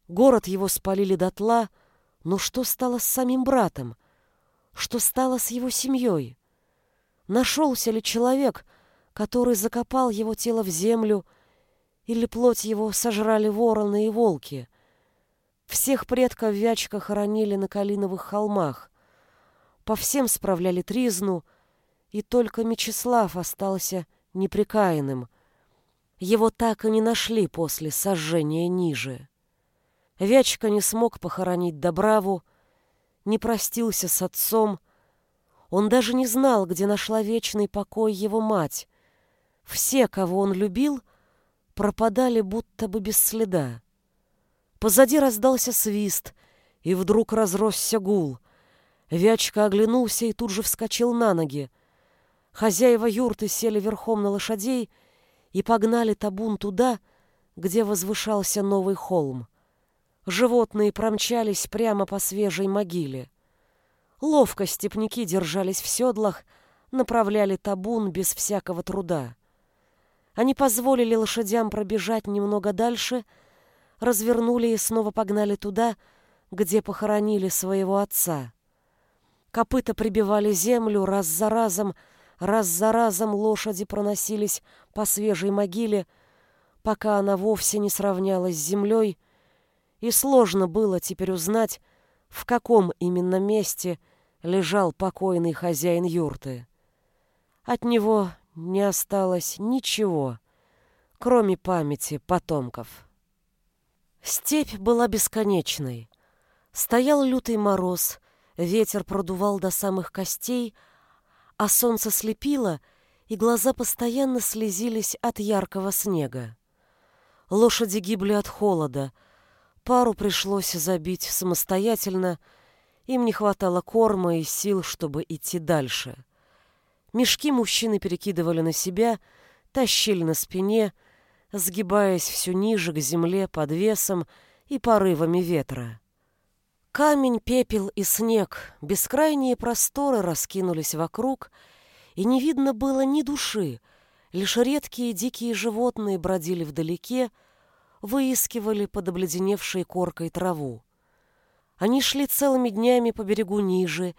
Город его спалили дотла, но что стало с самим братом? Что стало с его семьей? Нашелся ли человек, который закопал его тело в землю, или плоть его сожрали вороны и волки? Всех предков Вячка хоронили на Калиновых холмах. По всем справляли тризну, и только Мечислав остался неприкаянным. Его так и не нашли после сожжения ниже. Вячка не смог похоронить Добраву, не простился с отцом. Он даже не знал, где нашла вечный покой его мать. Все, кого он любил, пропадали будто бы без следа. Позади раздался свист, и вдруг разросся гул. Вячка оглянулся и тут же вскочил на ноги. Хозяева юрты сели верхом на лошадей и погнали табун туда, где возвышался новый холм. Животные промчались прямо по свежей могиле. Ловко степняки держались в седлах, направляли табун без всякого труда. Они позволили лошадям пробежать немного дальше, развернули и снова погнали туда, где похоронили своего отца. Копыта прибивали землю раз за разом, раз за разом лошади проносились по свежей могиле, пока она вовсе не сравнялась с землей, и сложно было теперь узнать, в каком именно месте лежал покойный хозяин юрты. От него не осталось ничего, кроме памяти потомков. Степь была бесконечной. Стоял лютый мороз, ветер продувал до самых костей, а солнце слепило, и глаза постоянно слезились от яркого снега. Лошади гибли от холода, пару пришлось забить самостоятельно, им не хватало корма и сил, чтобы идти дальше. Мешки мужчины перекидывали на себя, тащили на спине, сгибаясь все ниже к земле под весом и порывами ветра. Камень, пепел и снег, бескрайние просторы раскинулись вокруг, и не видно было ни души, лишь редкие дикие животные бродили вдалеке, выискивали под обледеневшей коркой траву. Они шли целыми днями по берегу ниже,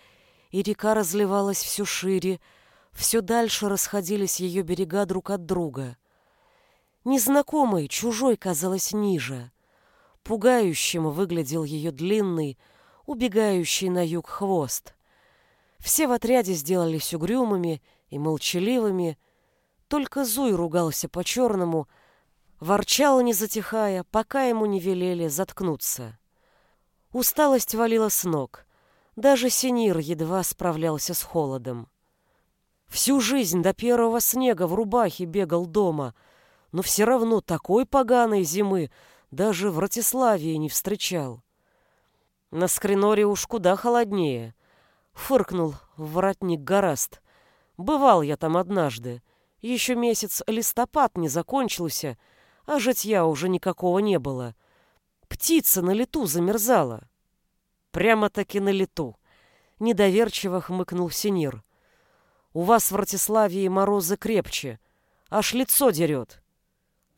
и река разливалась все шире, все дальше расходились ее берега друг от друга. Незнакомый, чужой казалось ниже. Пугающим выглядел ее длинный, убегающий на юг хвост. Все в отряде сделались угрюмыми и молчаливыми, только Зуй ругался по-черному, ворчал, не затихая, пока ему не велели заткнуться. Усталость валила с ног. Даже Синир едва справлялся с холодом. Всю жизнь до первого снега в рубахе бегал дома, но все равно такой поганой зимы даже в Ратиславии не встречал. На Скриноре уж куда холоднее. Фыркнул воротник гораст. Бывал я там однажды. Еще месяц листопад не закончился, а житья уже никакого не было. Птица на лету замерзала. Прямо-таки на лету. Недоверчиво хмыкнул Синир. У вас в Ратиславии морозы крепче, аж лицо дерет.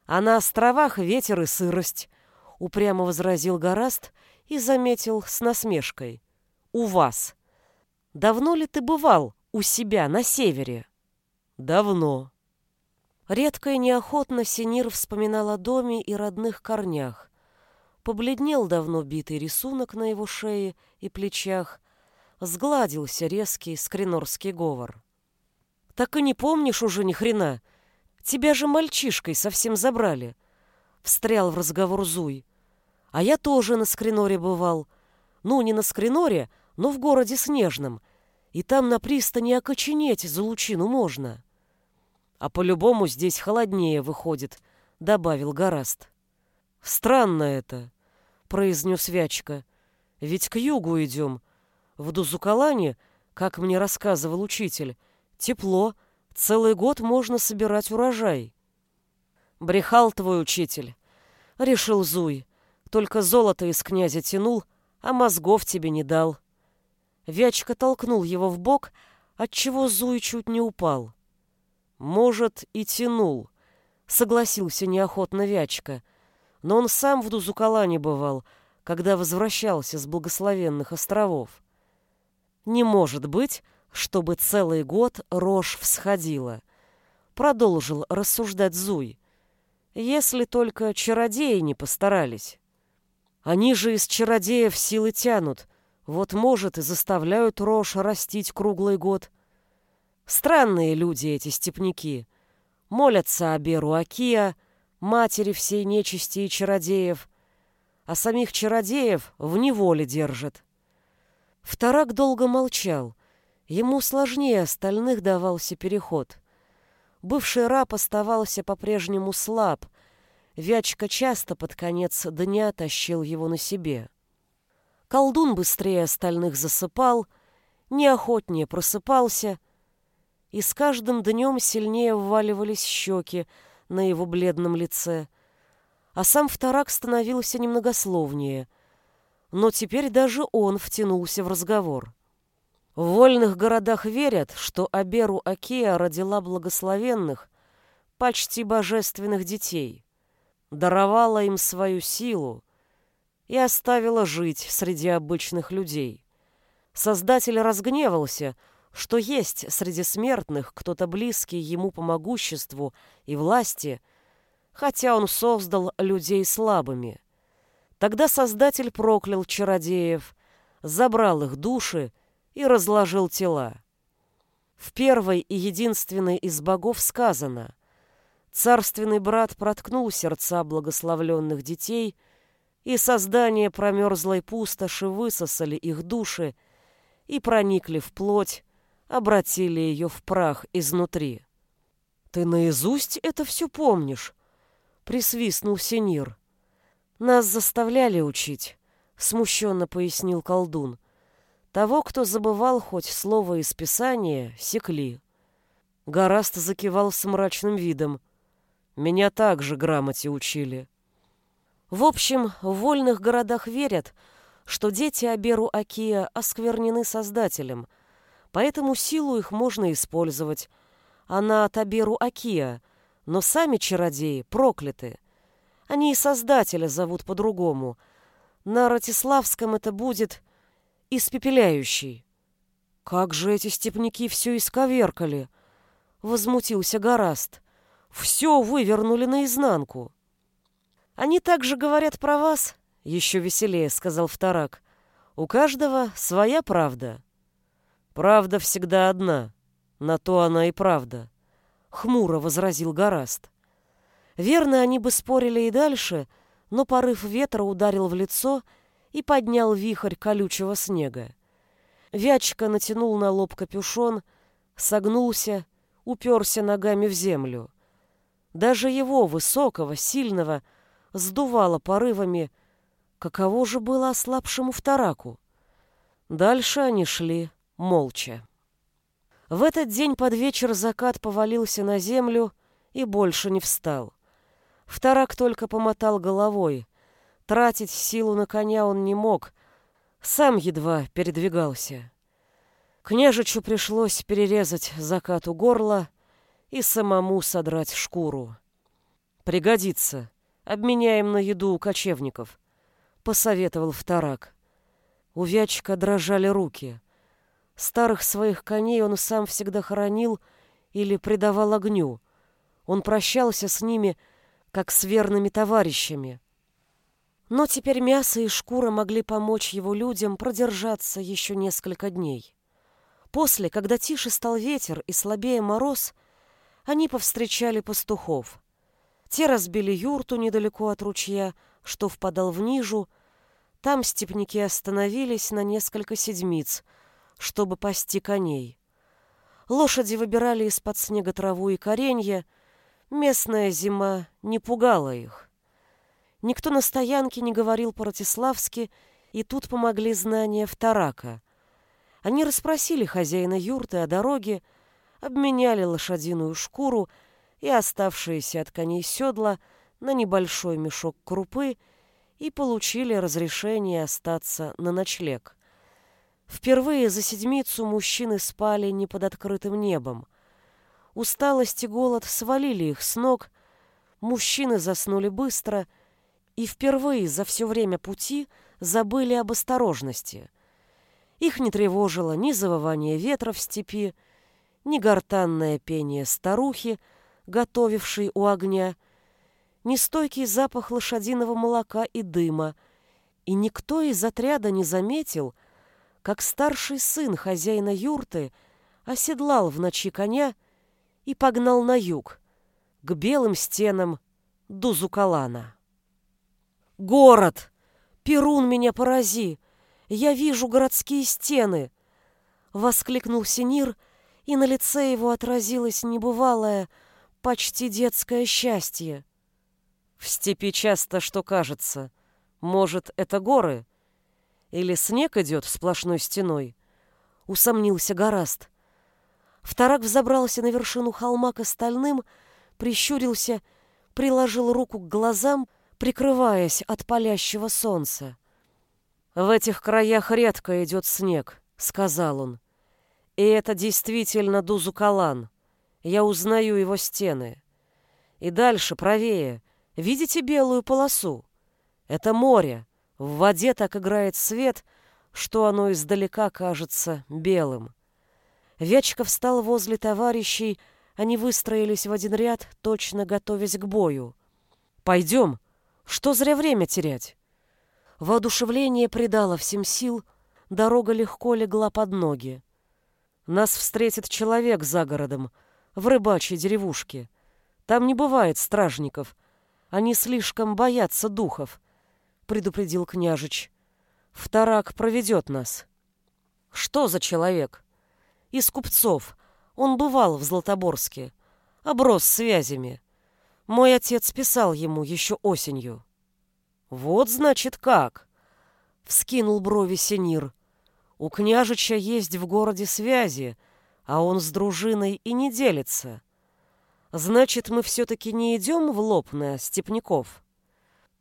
А на островах ветер и сырость, упрямо возразил Гораст и заметил с насмешкой. У вас. Давно ли ты бывал у себя на севере? Давно. Редко и неохотно Синир вспоминал о доме и родных корнях. Побледнел давно битый рисунок на его шее и плечах, сгладился резкий скринорский говор. Так и не помнишь уже ни хрена. Тебя же мальчишкой совсем забрали. Встрял в разговор Зуй. А я тоже на Скриноре бывал. Ну, не на Скриноре, но в городе Снежном. И там на пристани окоченеть за лучину можно. А по-любому здесь холоднее выходит, добавил Гораст. Странно это, произнес Вячка. Ведь к югу идем. В Дузукалане, как мне рассказывал учитель, Тепло. Целый год можно собирать урожай. Брехал твой учитель. Решил Зуй. Только золото из князя тянул, а мозгов тебе не дал. Вячка толкнул его в бок, отчего Зуй чуть не упал. Может, и тянул, согласился неохотно Вячка. Но он сам в Дузукалане бывал, когда возвращался с благословенных островов. Не может быть, чтобы целый год рожь всходила. Продолжил рассуждать Зуй. Если только чародеи не постарались. Они же из чародеев силы тянут. Вот, может, и заставляют рожь растить круглый год. Странные люди эти степняки. Молятся о Беру Акия, матери всей нечисти и чародеев, а самих чародеев в неволе держат. Вторак долго молчал, Ему сложнее остальных давался переход. Бывший раб оставался по-прежнему слаб. Вячка часто под конец дня тащил его на себе. Колдун быстрее остальных засыпал, неохотнее просыпался, и с каждым днем сильнее вваливались щеки на его бледном лице, а сам вторак становился немногословнее, но теперь даже он втянулся в разговор. В вольных городах верят, что Аберу Акея родила благословенных, почти божественных детей, даровала им свою силу и оставила жить среди обычных людей. Создатель разгневался, что есть среди смертных кто-то близкий ему по могуществу и власти, хотя он создал людей слабыми. Тогда Создатель проклял чародеев, забрал их души и разложил тела. В первой и единственной из богов сказано «Царственный брат проткнул сердца благословленных детей, и создание промерзлой пустоши высосали их души и проникли в плоть, обратили ее в прах изнутри». «Ты наизусть это все помнишь?» — присвистнул Синир. «Нас заставляли учить», — смущенно пояснил колдун. Того, кто забывал хоть слово из Писания, секли. Гораст закивал с мрачным видом. Меня также грамоте учили. В общем, в вольных городах верят, что дети Аберу Акия осквернены Создателем, поэтому силу их можно использовать. Она от Аберу Акия, но сами чародеи прокляты. Они и Создателя зовут по-другому. На Ратиславском это будет испепеляющий. «Как же эти степняки все исковеркали!» — возмутился Гораст. «Все вывернули наизнанку». «Они также говорят про вас?» — еще веселее сказал Вторак. «У каждого своя правда». «Правда всегда одна. На то она и правда», — хмуро возразил Гораст. Верно, они бы спорили и дальше, но порыв ветра ударил в лицо — и поднял вихрь колючего снега. Вячка натянул на лоб капюшон, согнулся, уперся ногами в землю. Даже его, высокого, сильного, сдувало порывами. Каково же было ослабшему втораку? Дальше они шли молча. В этот день под вечер закат повалился на землю и больше не встал. Вторак только помотал головой, Тратить силу на коня он не мог, сам едва передвигался. Княжичу пришлось перерезать закату горла и самому содрать шкуру. «Пригодится. Обменяем на еду у кочевников», — посоветовал вторак. У Вячка дрожали руки. Старых своих коней он сам всегда хоронил или предавал огню. Он прощался с ними, как с верными товарищами. Но теперь мясо и шкура могли помочь его людям продержаться еще несколько дней. После, когда тише стал ветер и слабее мороз, они повстречали пастухов. Те разбили юрту недалеко от ручья, что впадал в Нижу. Там степняки остановились на несколько седмиц, чтобы пасти коней. Лошади выбирали из-под снега траву и коренья. Местная зима не пугала их. Никто на стоянке не говорил по-ратиславски, и тут помогли знания Вторака. Они расспросили хозяина юрты о дороге, обменяли лошадиную шкуру и оставшиеся от коней седла на небольшой мешок крупы и получили разрешение остаться на ночлег. Впервые за седмицу мужчины спали не под открытым небом. Усталость и голод свалили их с ног, мужчины заснули быстро — и впервые за все время пути забыли об осторожности. Их не тревожило ни завывание ветра в степи, ни гортанное пение старухи, готовившей у огня, ни стойкий запах лошадиного молока и дыма, и никто из отряда не заметил, как старший сын хозяина юрты оседлал в ночи коня и погнал на юг, к белым стенам Дузукалана. Город! Перун меня порази! Я вижу городские стены!» Воскликнул Синир, и на лице его отразилось небывалое, почти детское счастье. В степи часто что кажется. Может, это горы? Или снег идет сплошной стеной? Усомнился Гораст. Вторак взобрался на вершину холма к остальным, прищурился, приложил руку к глазам — прикрываясь от палящего солнца. «В этих краях редко идет снег», — сказал он. «И это действительно Дузукалан. Я узнаю его стены. И дальше, правее, видите белую полосу? Это море. В воде так играет свет, что оно издалека кажется белым». Вячка встал возле товарищей, они выстроились в один ряд, точно готовясь к бою. «Пойдем», что зря время терять? Воодушевление придало всем сил, дорога легко легла под ноги. Нас встретит человек за городом, в рыбачьей деревушке. Там не бывает стражников. Они слишком боятся духов, — предупредил княжич. Вторак проведет нас. Что за человек? Из купцов. Он бывал в Златоборске. Оброс связями. Мой отец писал ему еще осенью. Вот значит как. Вскинул брови Синир. У княжича есть в городе связи, а он с дружиной и не делится. Значит, мы все-таки не идем в лоб на степняков.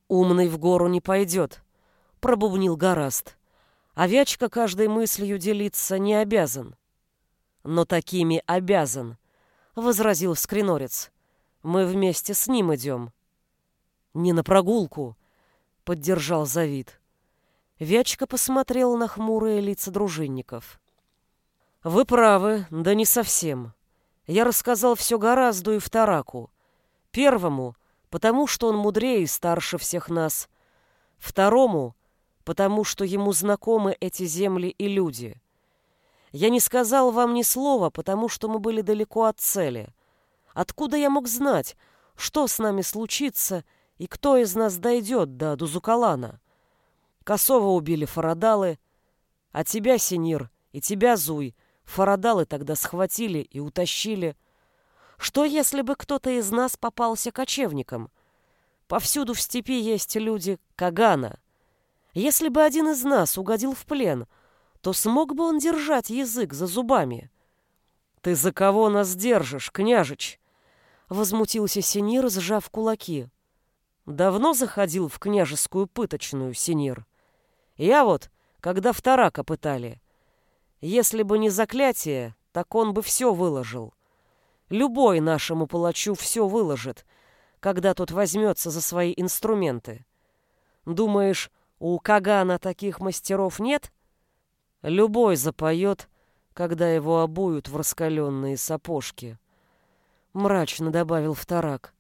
Умный в гору не пойдет, пробубнил Гораст. Овячка каждой мыслью делиться не обязан. Но такими обязан, возразил скринорец. Мы вместе с ним идем. Не на прогулку, поддержал Завид. Вячка посмотрел на хмурые лица дружинников. Вы правы, да не совсем. Я рассказал все гораздо и втораку. Первому, потому что он мудрее и старше всех нас. Второму, потому что ему знакомы эти земли и люди. Я не сказал вам ни слова, потому что мы были далеко от цели. Откуда я мог знать, что с нами случится и кто из нас дойдет до Дузукалана? Косова убили фарадалы, а тебя, Синир, и тебя, Зуй, Фарадалы тогда схватили и утащили. Что, если бы кто-то из нас попался кочевником? Повсюду в степи есть люди Кагана. Если бы один из нас угодил в плен, то смог бы он держать язык за зубами. «Ты за кого нас держишь, княжич?» Возмутился Синир, сжав кулаки. Давно заходил в княжескую пыточную, Синир. Я вот, когда вторака пытали, если бы не заклятие, так он бы все выложил. Любой нашему палачу все выложит, когда тот возьмется за свои инструменты. Думаешь, у Кагана таких мастеров нет? Любой запоет, когда его обуют в раскаленные сапожки. Мрачно добавил вторак.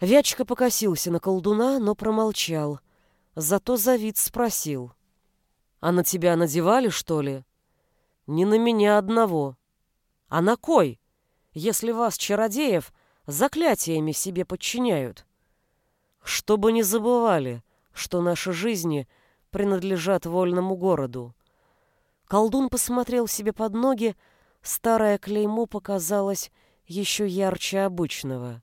Вячка покосился на колдуна, но промолчал. Зато Завид спросил. «А на тебя надевали, что ли?» Не на меня одного. А на кой, если вас, чародеев, заклятиями себе подчиняют? Чтобы не забывали, что наши жизни принадлежат вольному городу. Колдун посмотрел себе под ноги, старое клеймо показалось еще ярче обычного.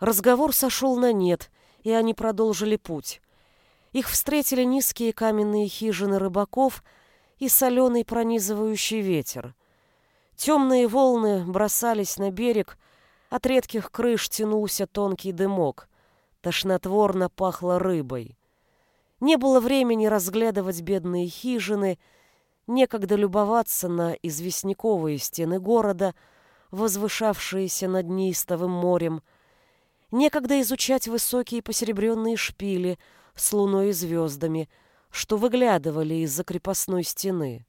Разговор сошел на нет, и они продолжили путь. Их встретили низкие каменные хижины рыбаков — и соленый пронизывающий ветер. Темные волны бросались на берег, от редких крыш тянулся тонкий дымок, тошнотворно пахло рыбой. Не было времени разглядывать бедные хижины, некогда любоваться на известняковые стены города, возвышавшиеся над неистовым морем, некогда изучать высокие посеребренные шпили с луной и звездами — что выглядывали из-за крепостной стены.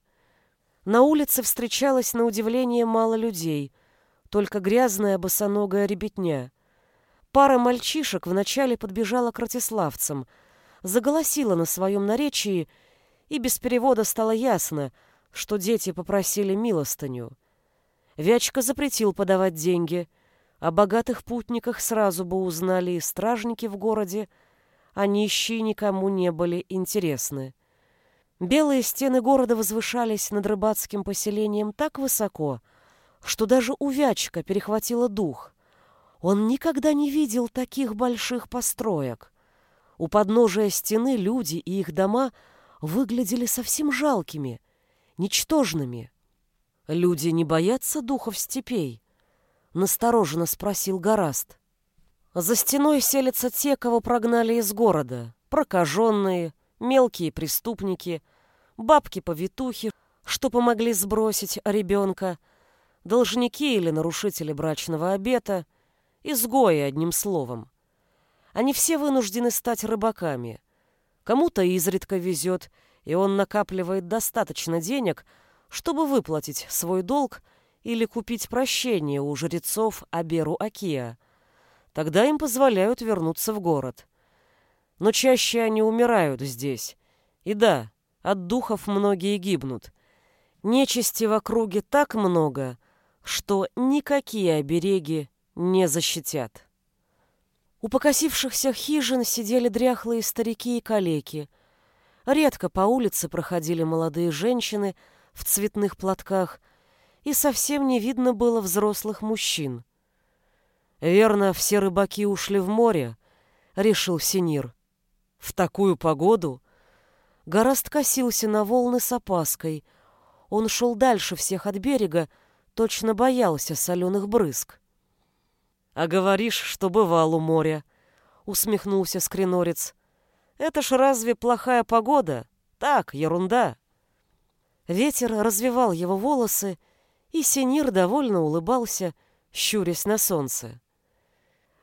На улице встречалось на удивление мало людей, только грязная босоногая ребятня. Пара мальчишек вначале подбежала к ратиславцам, заголосила на своем наречии, и без перевода стало ясно, что дети попросили милостыню. Вячка запретил подавать деньги, о богатых путниках сразу бы узнали и стражники в городе, а нищие никому не были интересны. Белые стены города возвышались над рыбацким поселением так высоко, что даже у Вячка перехватило дух. Он никогда не видел таких больших построек. У подножия стены люди и их дома выглядели совсем жалкими, ничтожными. «Люди не боятся духов степей?» — настороженно спросил Гораст. За стеной селятся те, кого прогнали из города. Прокаженные, мелкие преступники, бабки-повитухи, что помогли сбросить ребенка, должники или нарушители брачного обета, изгои, одним словом. Они все вынуждены стать рыбаками. Кому-то изредка везет, и он накапливает достаточно денег, чтобы выплатить свой долг или купить прощение у жрецов Аберу Акия – Тогда им позволяют вернуться в город. Но чаще они умирают здесь. И да, от духов многие гибнут. Нечисти в округе так много, что никакие обереги не защитят. У покосившихся хижин сидели дряхлые старики и калеки. Редко по улице проходили молодые женщины в цветных платках, и совсем не видно было взрослых мужчин. «Верно, все рыбаки ушли в море», — решил Синир. «В такую погоду?» Гораст косился на волны с опаской. Он шел дальше всех от берега, точно боялся соленых брызг. «А говоришь, что бывал у моря», — усмехнулся скринорец. «Это ж разве плохая погода? Так, ерунда». Ветер развивал его волосы, и Синир довольно улыбался, щурясь на солнце.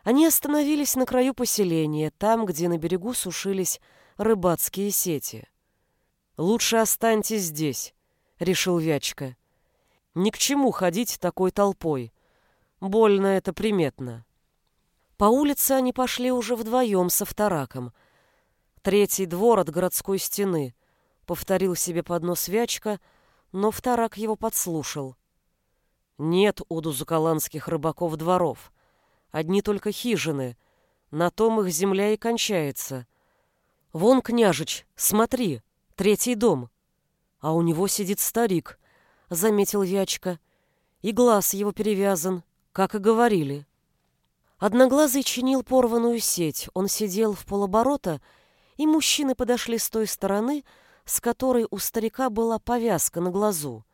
Они остановились на краю поселения, там, где на берегу сушились рыбацкие сети. «Лучше останьтесь здесь», — решил Вячка. «Ни к чему ходить такой толпой. Больно это приметно. По улице они пошли уже вдвоем со втораком. Третий двор от городской стены. Повторил себе под нос Вячка, но вторак его подслушал. Нет у дузукаланских рыбаков дворов. Одни только хижины. На том их земля и кончается. Вон, княжич, смотри, третий дом. А у него сидит старик, заметил Вячка. И глаз его перевязан, как и говорили. Одноглазый чинил порванную сеть. Он сидел в полоборота, и мужчины подошли с той стороны, с которой у старика была повязка на глазу.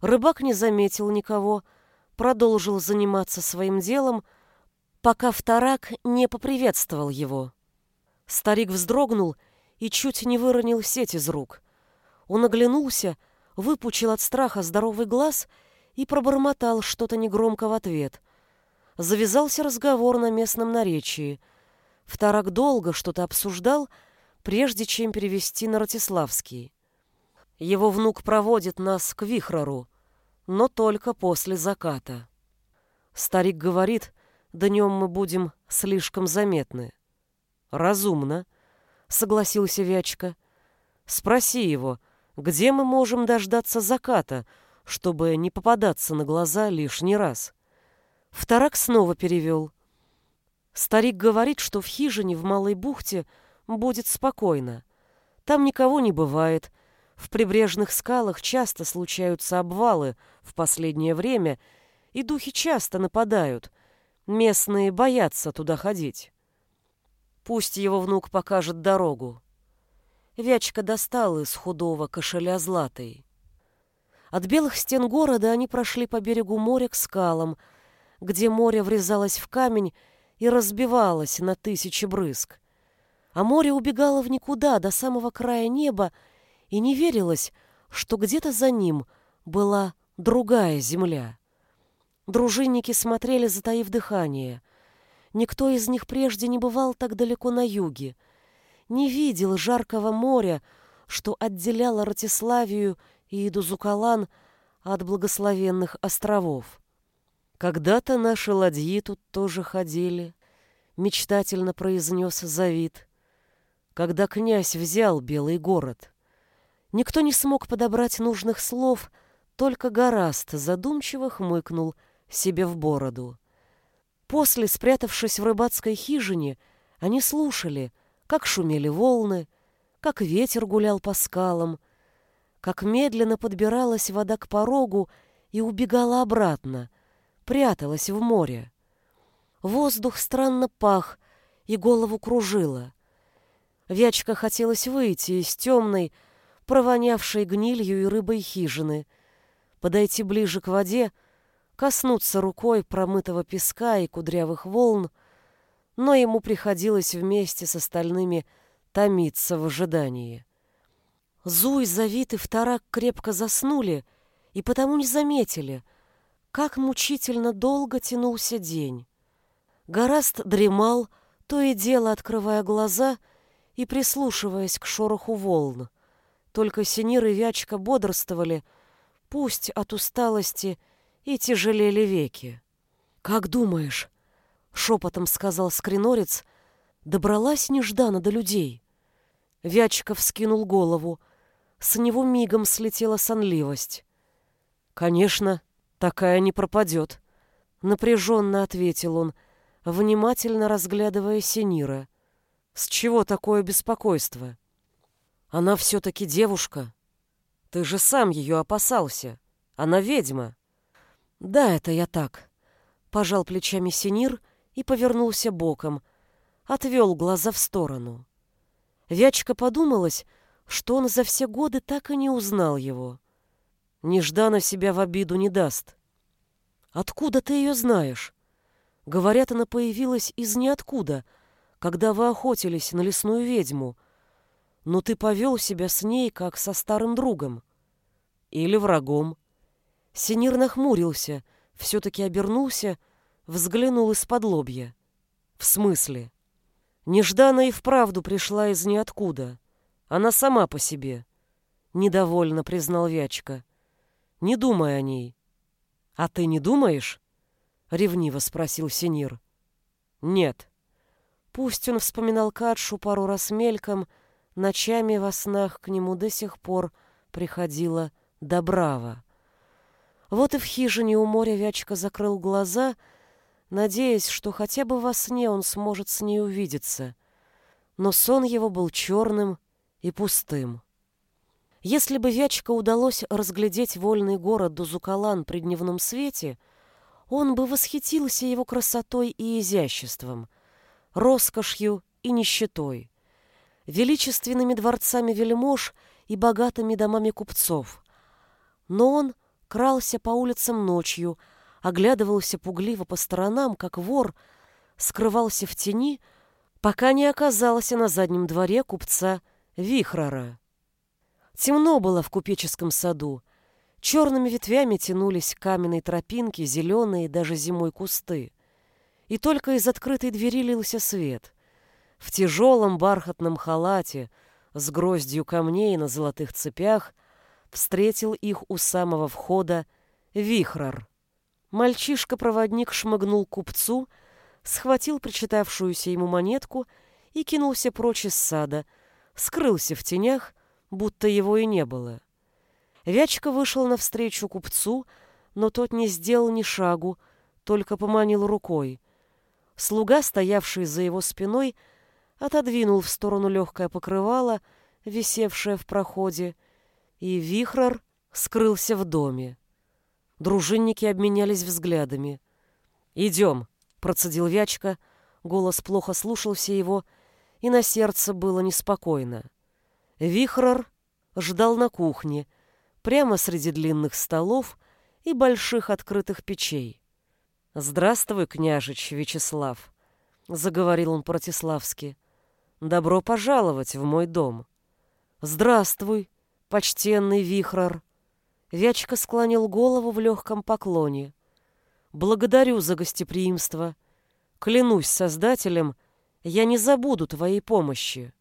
Рыбак не заметил никого, продолжил заниматься своим делом, пока вторак не поприветствовал его. Старик вздрогнул и чуть не выронил сеть из рук. Он оглянулся, выпучил от страха здоровый глаз — и пробормотал что-то негромко в ответ. Завязался разговор на местном наречии. Вторак долго что-то обсуждал, прежде чем перевести на Ратиславский. Его внук проводит нас к Вихрору, но только после заката. Старик говорит, днем мы будем слишком заметны. Разумно, согласился Вячка. Спроси его, где мы можем дождаться заката, чтобы не попадаться на глаза лишний раз. Вторак снова перевел. Старик говорит, что в хижине в Малой бухте будет спокойно. Там никого не бывает. В прибрежных скалах часто случаются обвалы в последнее время, и духи часто нападают. Местные боятся туда ходить. Пусть его внук покажет дорогу. Вячка достал из худого кошеля златой. От белых стен города они прошли по берегу моря к скалам, где море врезалось в камень и разбивалось на тысячи брызг. А море убегало в никуда, до самого края неба, и не верилось, что где-то за ним была другая земля. Дружинники смотрели, затаив дыхание. Никто из них прежде не бывал так далеко на юге, не видел жаркого моря, что отделяло Ратиславию и Дузукалан от благословенных островов. Когда-то наши ладьи тут тоже ходили, мечтательно произнес Завид. Когда князь взял Белый город, никто не смог подобрать нужных слов, только Гораст задумчиво хмыкнул себе в бороду. После, спрятавшись в рыбацкой хижине, они слушали, как шумели волны, как ветер гулял по скалам, как медленно подбиралась вода к порогу и убегала обратно, пряталась в море. Воздух странно пах, и голову кружило. Вячка хотелось выйти из темной, провонявшей гнилью и рыбой хижины, подойти ближе к воде, коснуться рукой промытого песка и кудрявых волн, но ему приходилось вместе с остальными томиться в ожидании. Зуй, Завит и Вторак крепко заснули и потому не заметили, как мучительно долго тянулся день. Гораст дремал, то и дело открывая глаза и прислушиваясь к шороху волн. Только Синир и Вячка бодрствовали, пусть от усталости и тяжелели веки. «Как думаешь?» — шепотом сказал скринорец. «Добралась нежданно до людей». Вячка вскинул голову — с него мигом слетела сонливость. «Конечно, такая не пропадет», — напряженно ответил он, внимательно разглядывая Синира. «С чего такое беспокойство? Она все-таки девушка. Ты же сам ее опасался. Она ведьма». «Да, это я так», — пожал плечами Синир и повернулся боком, отвел глаза в сторону. Вячка подумалась, что он за все годы так и не узнал его. Нежданно себя в обиду не даст. «Откуда ты ее знаешь?» Говорят, она появилась из ниоткуда, когда вы охотились на лесную ведьму. Но ты повел себя с ней, как со старым другом. Или врагом. Синир нахмурился, все-таки обернулся, взглянул из-под лобья. В смысле? Нежданно и вправду пришла из ниоткуда. Она сама по себе. Недовольно признал Вячка. Не думай о ней. А ты не думаешь? Ревниво спросил Синир. Нет. Пусть он вспоминал Катшу пару раз мельком, ночами во снах к нему до сих пор приходила Добрава. Вот и в хижине у моря Вячка закрыл глаза — надеясь, что хотя бы во сне он сможет с ней увидеться. Но сон его был черным и пустым. Если бы Вячка удалось разглядеть вольный город Дузукалан при дневном свете, он бы восхитился его красотой и изяществом, роскошью и нищетой, величественными дворцами вельмож и богатыми домами купцов. Но он крался по улицам ночью, оглядывался пугливо по сторонам, как вор, скрывался в тени, пока не оказался на заднем дворе купца Вихрара. Темно было в купеческом саду. Черными ветвями тянулись каменные тропинки, зеленые даже зимой кусты. И только из открытой двери лился свет. В тяжелом бархатном халате с гроздью камней на золотых цепях встретил их у самого входа Вихрар. Мальчишка-проводник шмыгнул купцу, схватил прочитавшуюся ему монетку и кинулся прочь из сада, скрылся в тенях, будто его и не было. Вячка вышел навстречу купцу, но тот не сделал ни шагу, только поманил рукой. Слуга, стоявший за его спиной, отодвинул в сторону легкое покрывало, висевшее в проходе, и Вихрар скрылся в доме. Дружинники обменялись взглядами. «Идем», — процедил Вячка, голос плохо слушался его, и на сердце было неспокойно. Вихрор ждал на кухне, прямо среди длинных столов и больших открытых печей. «Здравствуй, княжич Вячеслав», — заговорил он протиславски. «Добро пожаловать в мой дом». «Здравствуй, почтенный Вихрор», Вячка склонил голову в легком поклоне. «Благодарю за гостеприимство. Клянусь Создателем, я не забуду твоей помощи».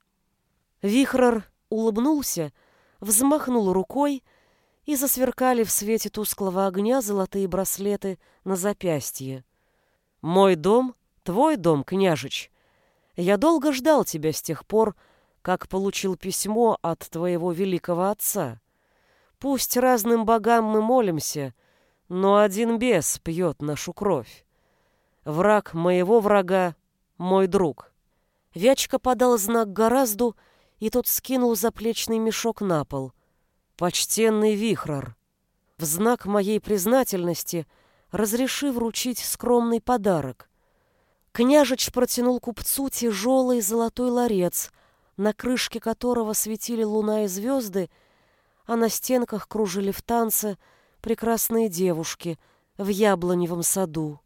Вихрор улыбнулся, взмахнул рукой, и засверкали в свете тусклого огня золотые браслеты на запястье. «Мой дом — твой дом, княжич. Я долго ждал тебя с тех пор, как получил письмо от твоего великого отца. Пусть разным богам мы молимся, но один бес пьет нашу кровь. Враг моего врага — мой друг. Вячка подал знак гораздо, и тот скинул заплечный мешок на пол. Почтенный Вихрор, в знак моей признательности разреши вручить скромный подарок. Княжич протянул купцу тяжелый золотой ларец, на крышке которого светили луна и звезды, а на стенках кружили в танце прекрасные девушки в яблоневом саду.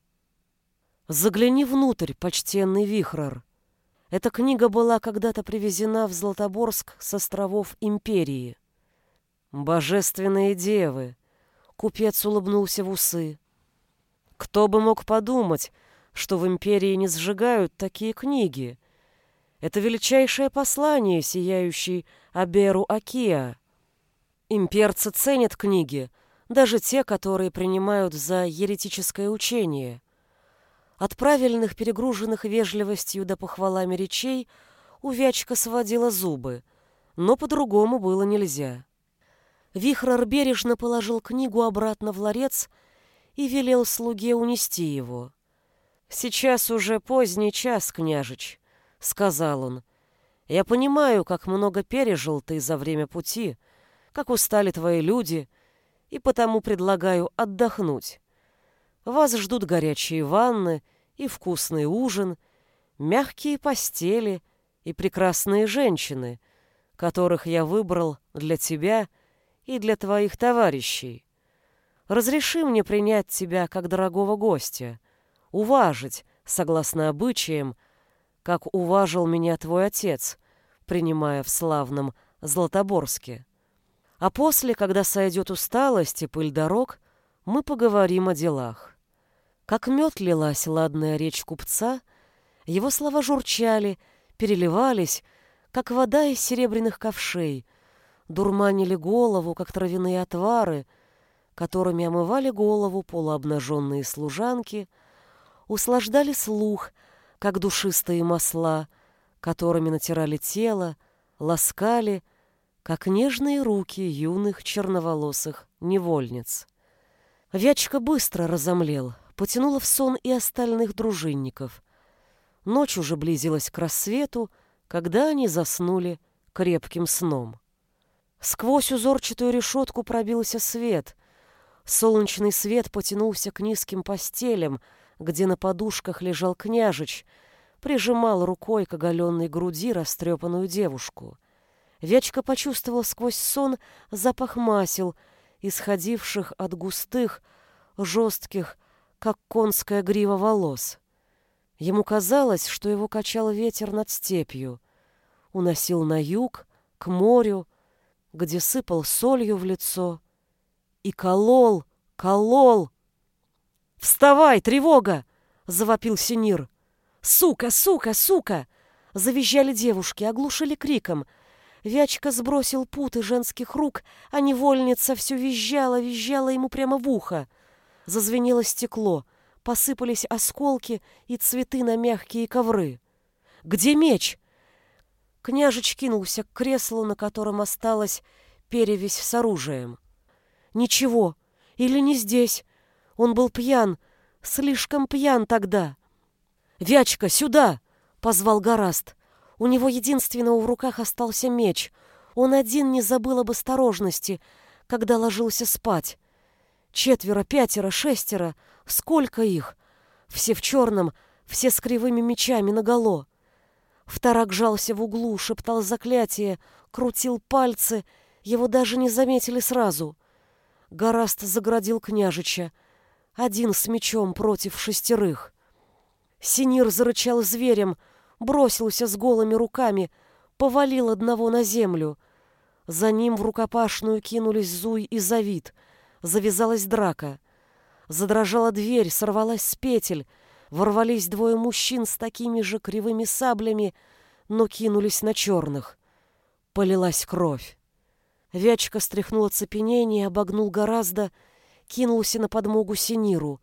Загляни внутрь, почтенный Вихрор. Эта книга была когда-то привезена в Златоборск с островов Империи. Божественные девы! Купец улыбнулся в усы. Кто бы мог подумать, что в Империи не сжигают такие книги? Это величайшее послание, сияющее Аберу Акиа. Имперцы ценят книги, даже те, которые принимают за еретическое учение. От правильных, перегруженных вежливостью до похвалами речей увячка сводила зубы, но по-другому было нельзя. Вихрор бережно положил книгу обратно в ларец и велел слуге унести его. «Сейчас уже поздний час, княжич», — сказал он. «Я понимаю, как много пережил ты за время пути, как устали твои люди, и потому предлагаю отдохнуть. Вас ждут горячие ванны и вкусный ужин, мягкие постели и прекрасные женщины, которых я выбрал для тебя и для твоих товарищей. Разреши мне принять тебя как дорогого гостя, уважить, согласно обычаям, как уважил меня твой отец, принимая в славном Златоборске. А после, когда сойдет усталость и пыль дорог, мы поговорим о делах. Как мед лилась ладная речь купца, его слова журчали, переливались, как вода из серебряных ковшей, дурманили голову, как травяные отвары, которыми омывали голову полуобнаженные служанки, услаждали слух, как душистые масла, которыми натирали тело, ласкали, как нежные руки юных черноволосых невольниц. Вячка быстро разомлел, потянула в сон и остальных дружинников. Ночь уже близилась к рассвету, когда они заснули крепким сном. Сквозь узорчатую решетку пробился свет. Солнечный свет потянулся к низким постелям, где на подушках лежал княжич, прижимал рукой к оголенной груди растрепанную девушку. Вячка почувствовал сквозь сон запах масел, исходивших от густых, жестких, как конская грива волос. Ему казалось, что его качал ветер над степью, уносил на юг, к морю, где сыпал солью в лицо и колол, колол. «Вставай, тревога!» — завопил Синир. «Сука, сука, сука!» — завизжали девушки, оглушили криком. Вячка сбросил путы женских рук, а невольница все визжала, визжала ему прямо в ухо. Зазвенело стекло, посыпались осколки и цветы на мягкие ковры. «Где меч?» Княжич кинулся к креслу, на котором осталась перевесь с оружием. Ничего, или не здесь. Он был пьян, слишком пьян тогда. «Вячка, сюда!» — позвал Гораст. У него единственного в руках остался меч. Он один не забыл об осторожности, когда ложился спать. Четверо, пятеро, шестеро. Сколько их? Все в черном, все с кривыми мечами наголо. Вторак жался в углу, шептал заклятие, крутил пальцы. Его даже не заметили сразу. Гораст заградил княжича. Один с мечом против шестерых. Синир зарычал зверем, бросился с голыми руками, повалил одного на землю. За ним в рукопашную кинулись Зуй и Завид. Завязалась драка. Задрожала дверь, сорвалась с петель — ворвались двое мужчин с такими же кривыми саблями, но кинулись на черных. Полилась кровь. Вячка стряхнул цепенение, обогнул гораздо, кинулся на подмогу Синиру.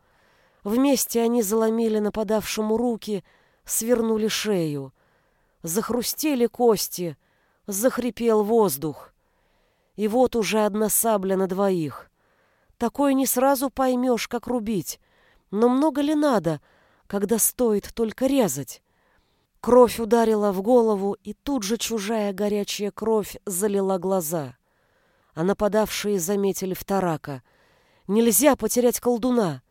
Вместе они заломили нападавшему руки, свернули шею. Захрустели кости, захрипел воздух. И вот уже одна сабля на двоих. Такое не сразу поймешь, как рубить. Но много ли надо — когда стоит только резать. Кровь ударила в голову, и тут же чужая горячая кровь залила глаза. А нападавшие заметили вторака. Нельзя потерять колдуна.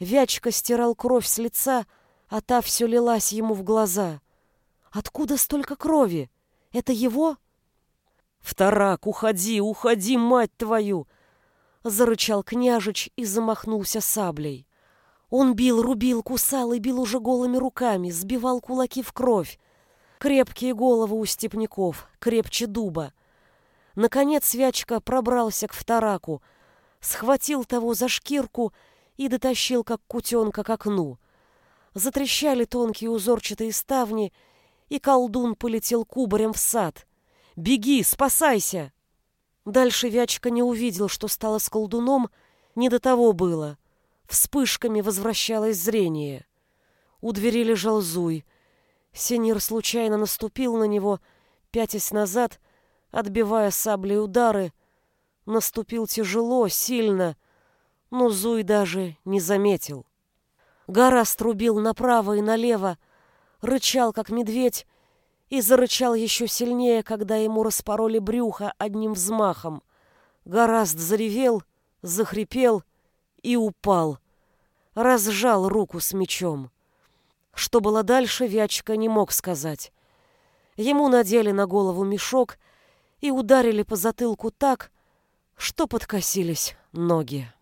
Вячка стирал кровь с лица, а та все лилась ему в глаза. Откуда столько крови? Это его? Вторак, уходи, уходи, мать твою! Зарычал княжич и замахнулся саблей. Он бил, рубил, кусал и бил уже голыми руками, сбивал кулаки в кровь. Крепкие головы у степняков, крепче дуба. Наконец Вячка пробрался к втораку, схватил того за шкирку и дотащил, как кутенка, к окну. Затрещали тонкие узорчатые ставни, и колдун полетел кубарем в сад. «Беги, спасайся!» Дальше Вячка не увидел, что стало с колдуном, не до того было — Вспышками возвращалось зрение. У двери лежал Зуй. Синир случайно наступил на него, пятясь назад, отбивая саблей удары, наступил тяжело, сильно, но Зуй даже не заметил. Гора струбил направо и налево, рычал, как медведь, и зарычал еще сильнее, когда ему распороли брюхо одним взмахом. Гораст заревел, захрипел и упал. Разжал руку с мечом. Что было дальше, Вячка не мог сказать. Ему надели на голову мешок и ударили по затылку так, что подкосились ноги.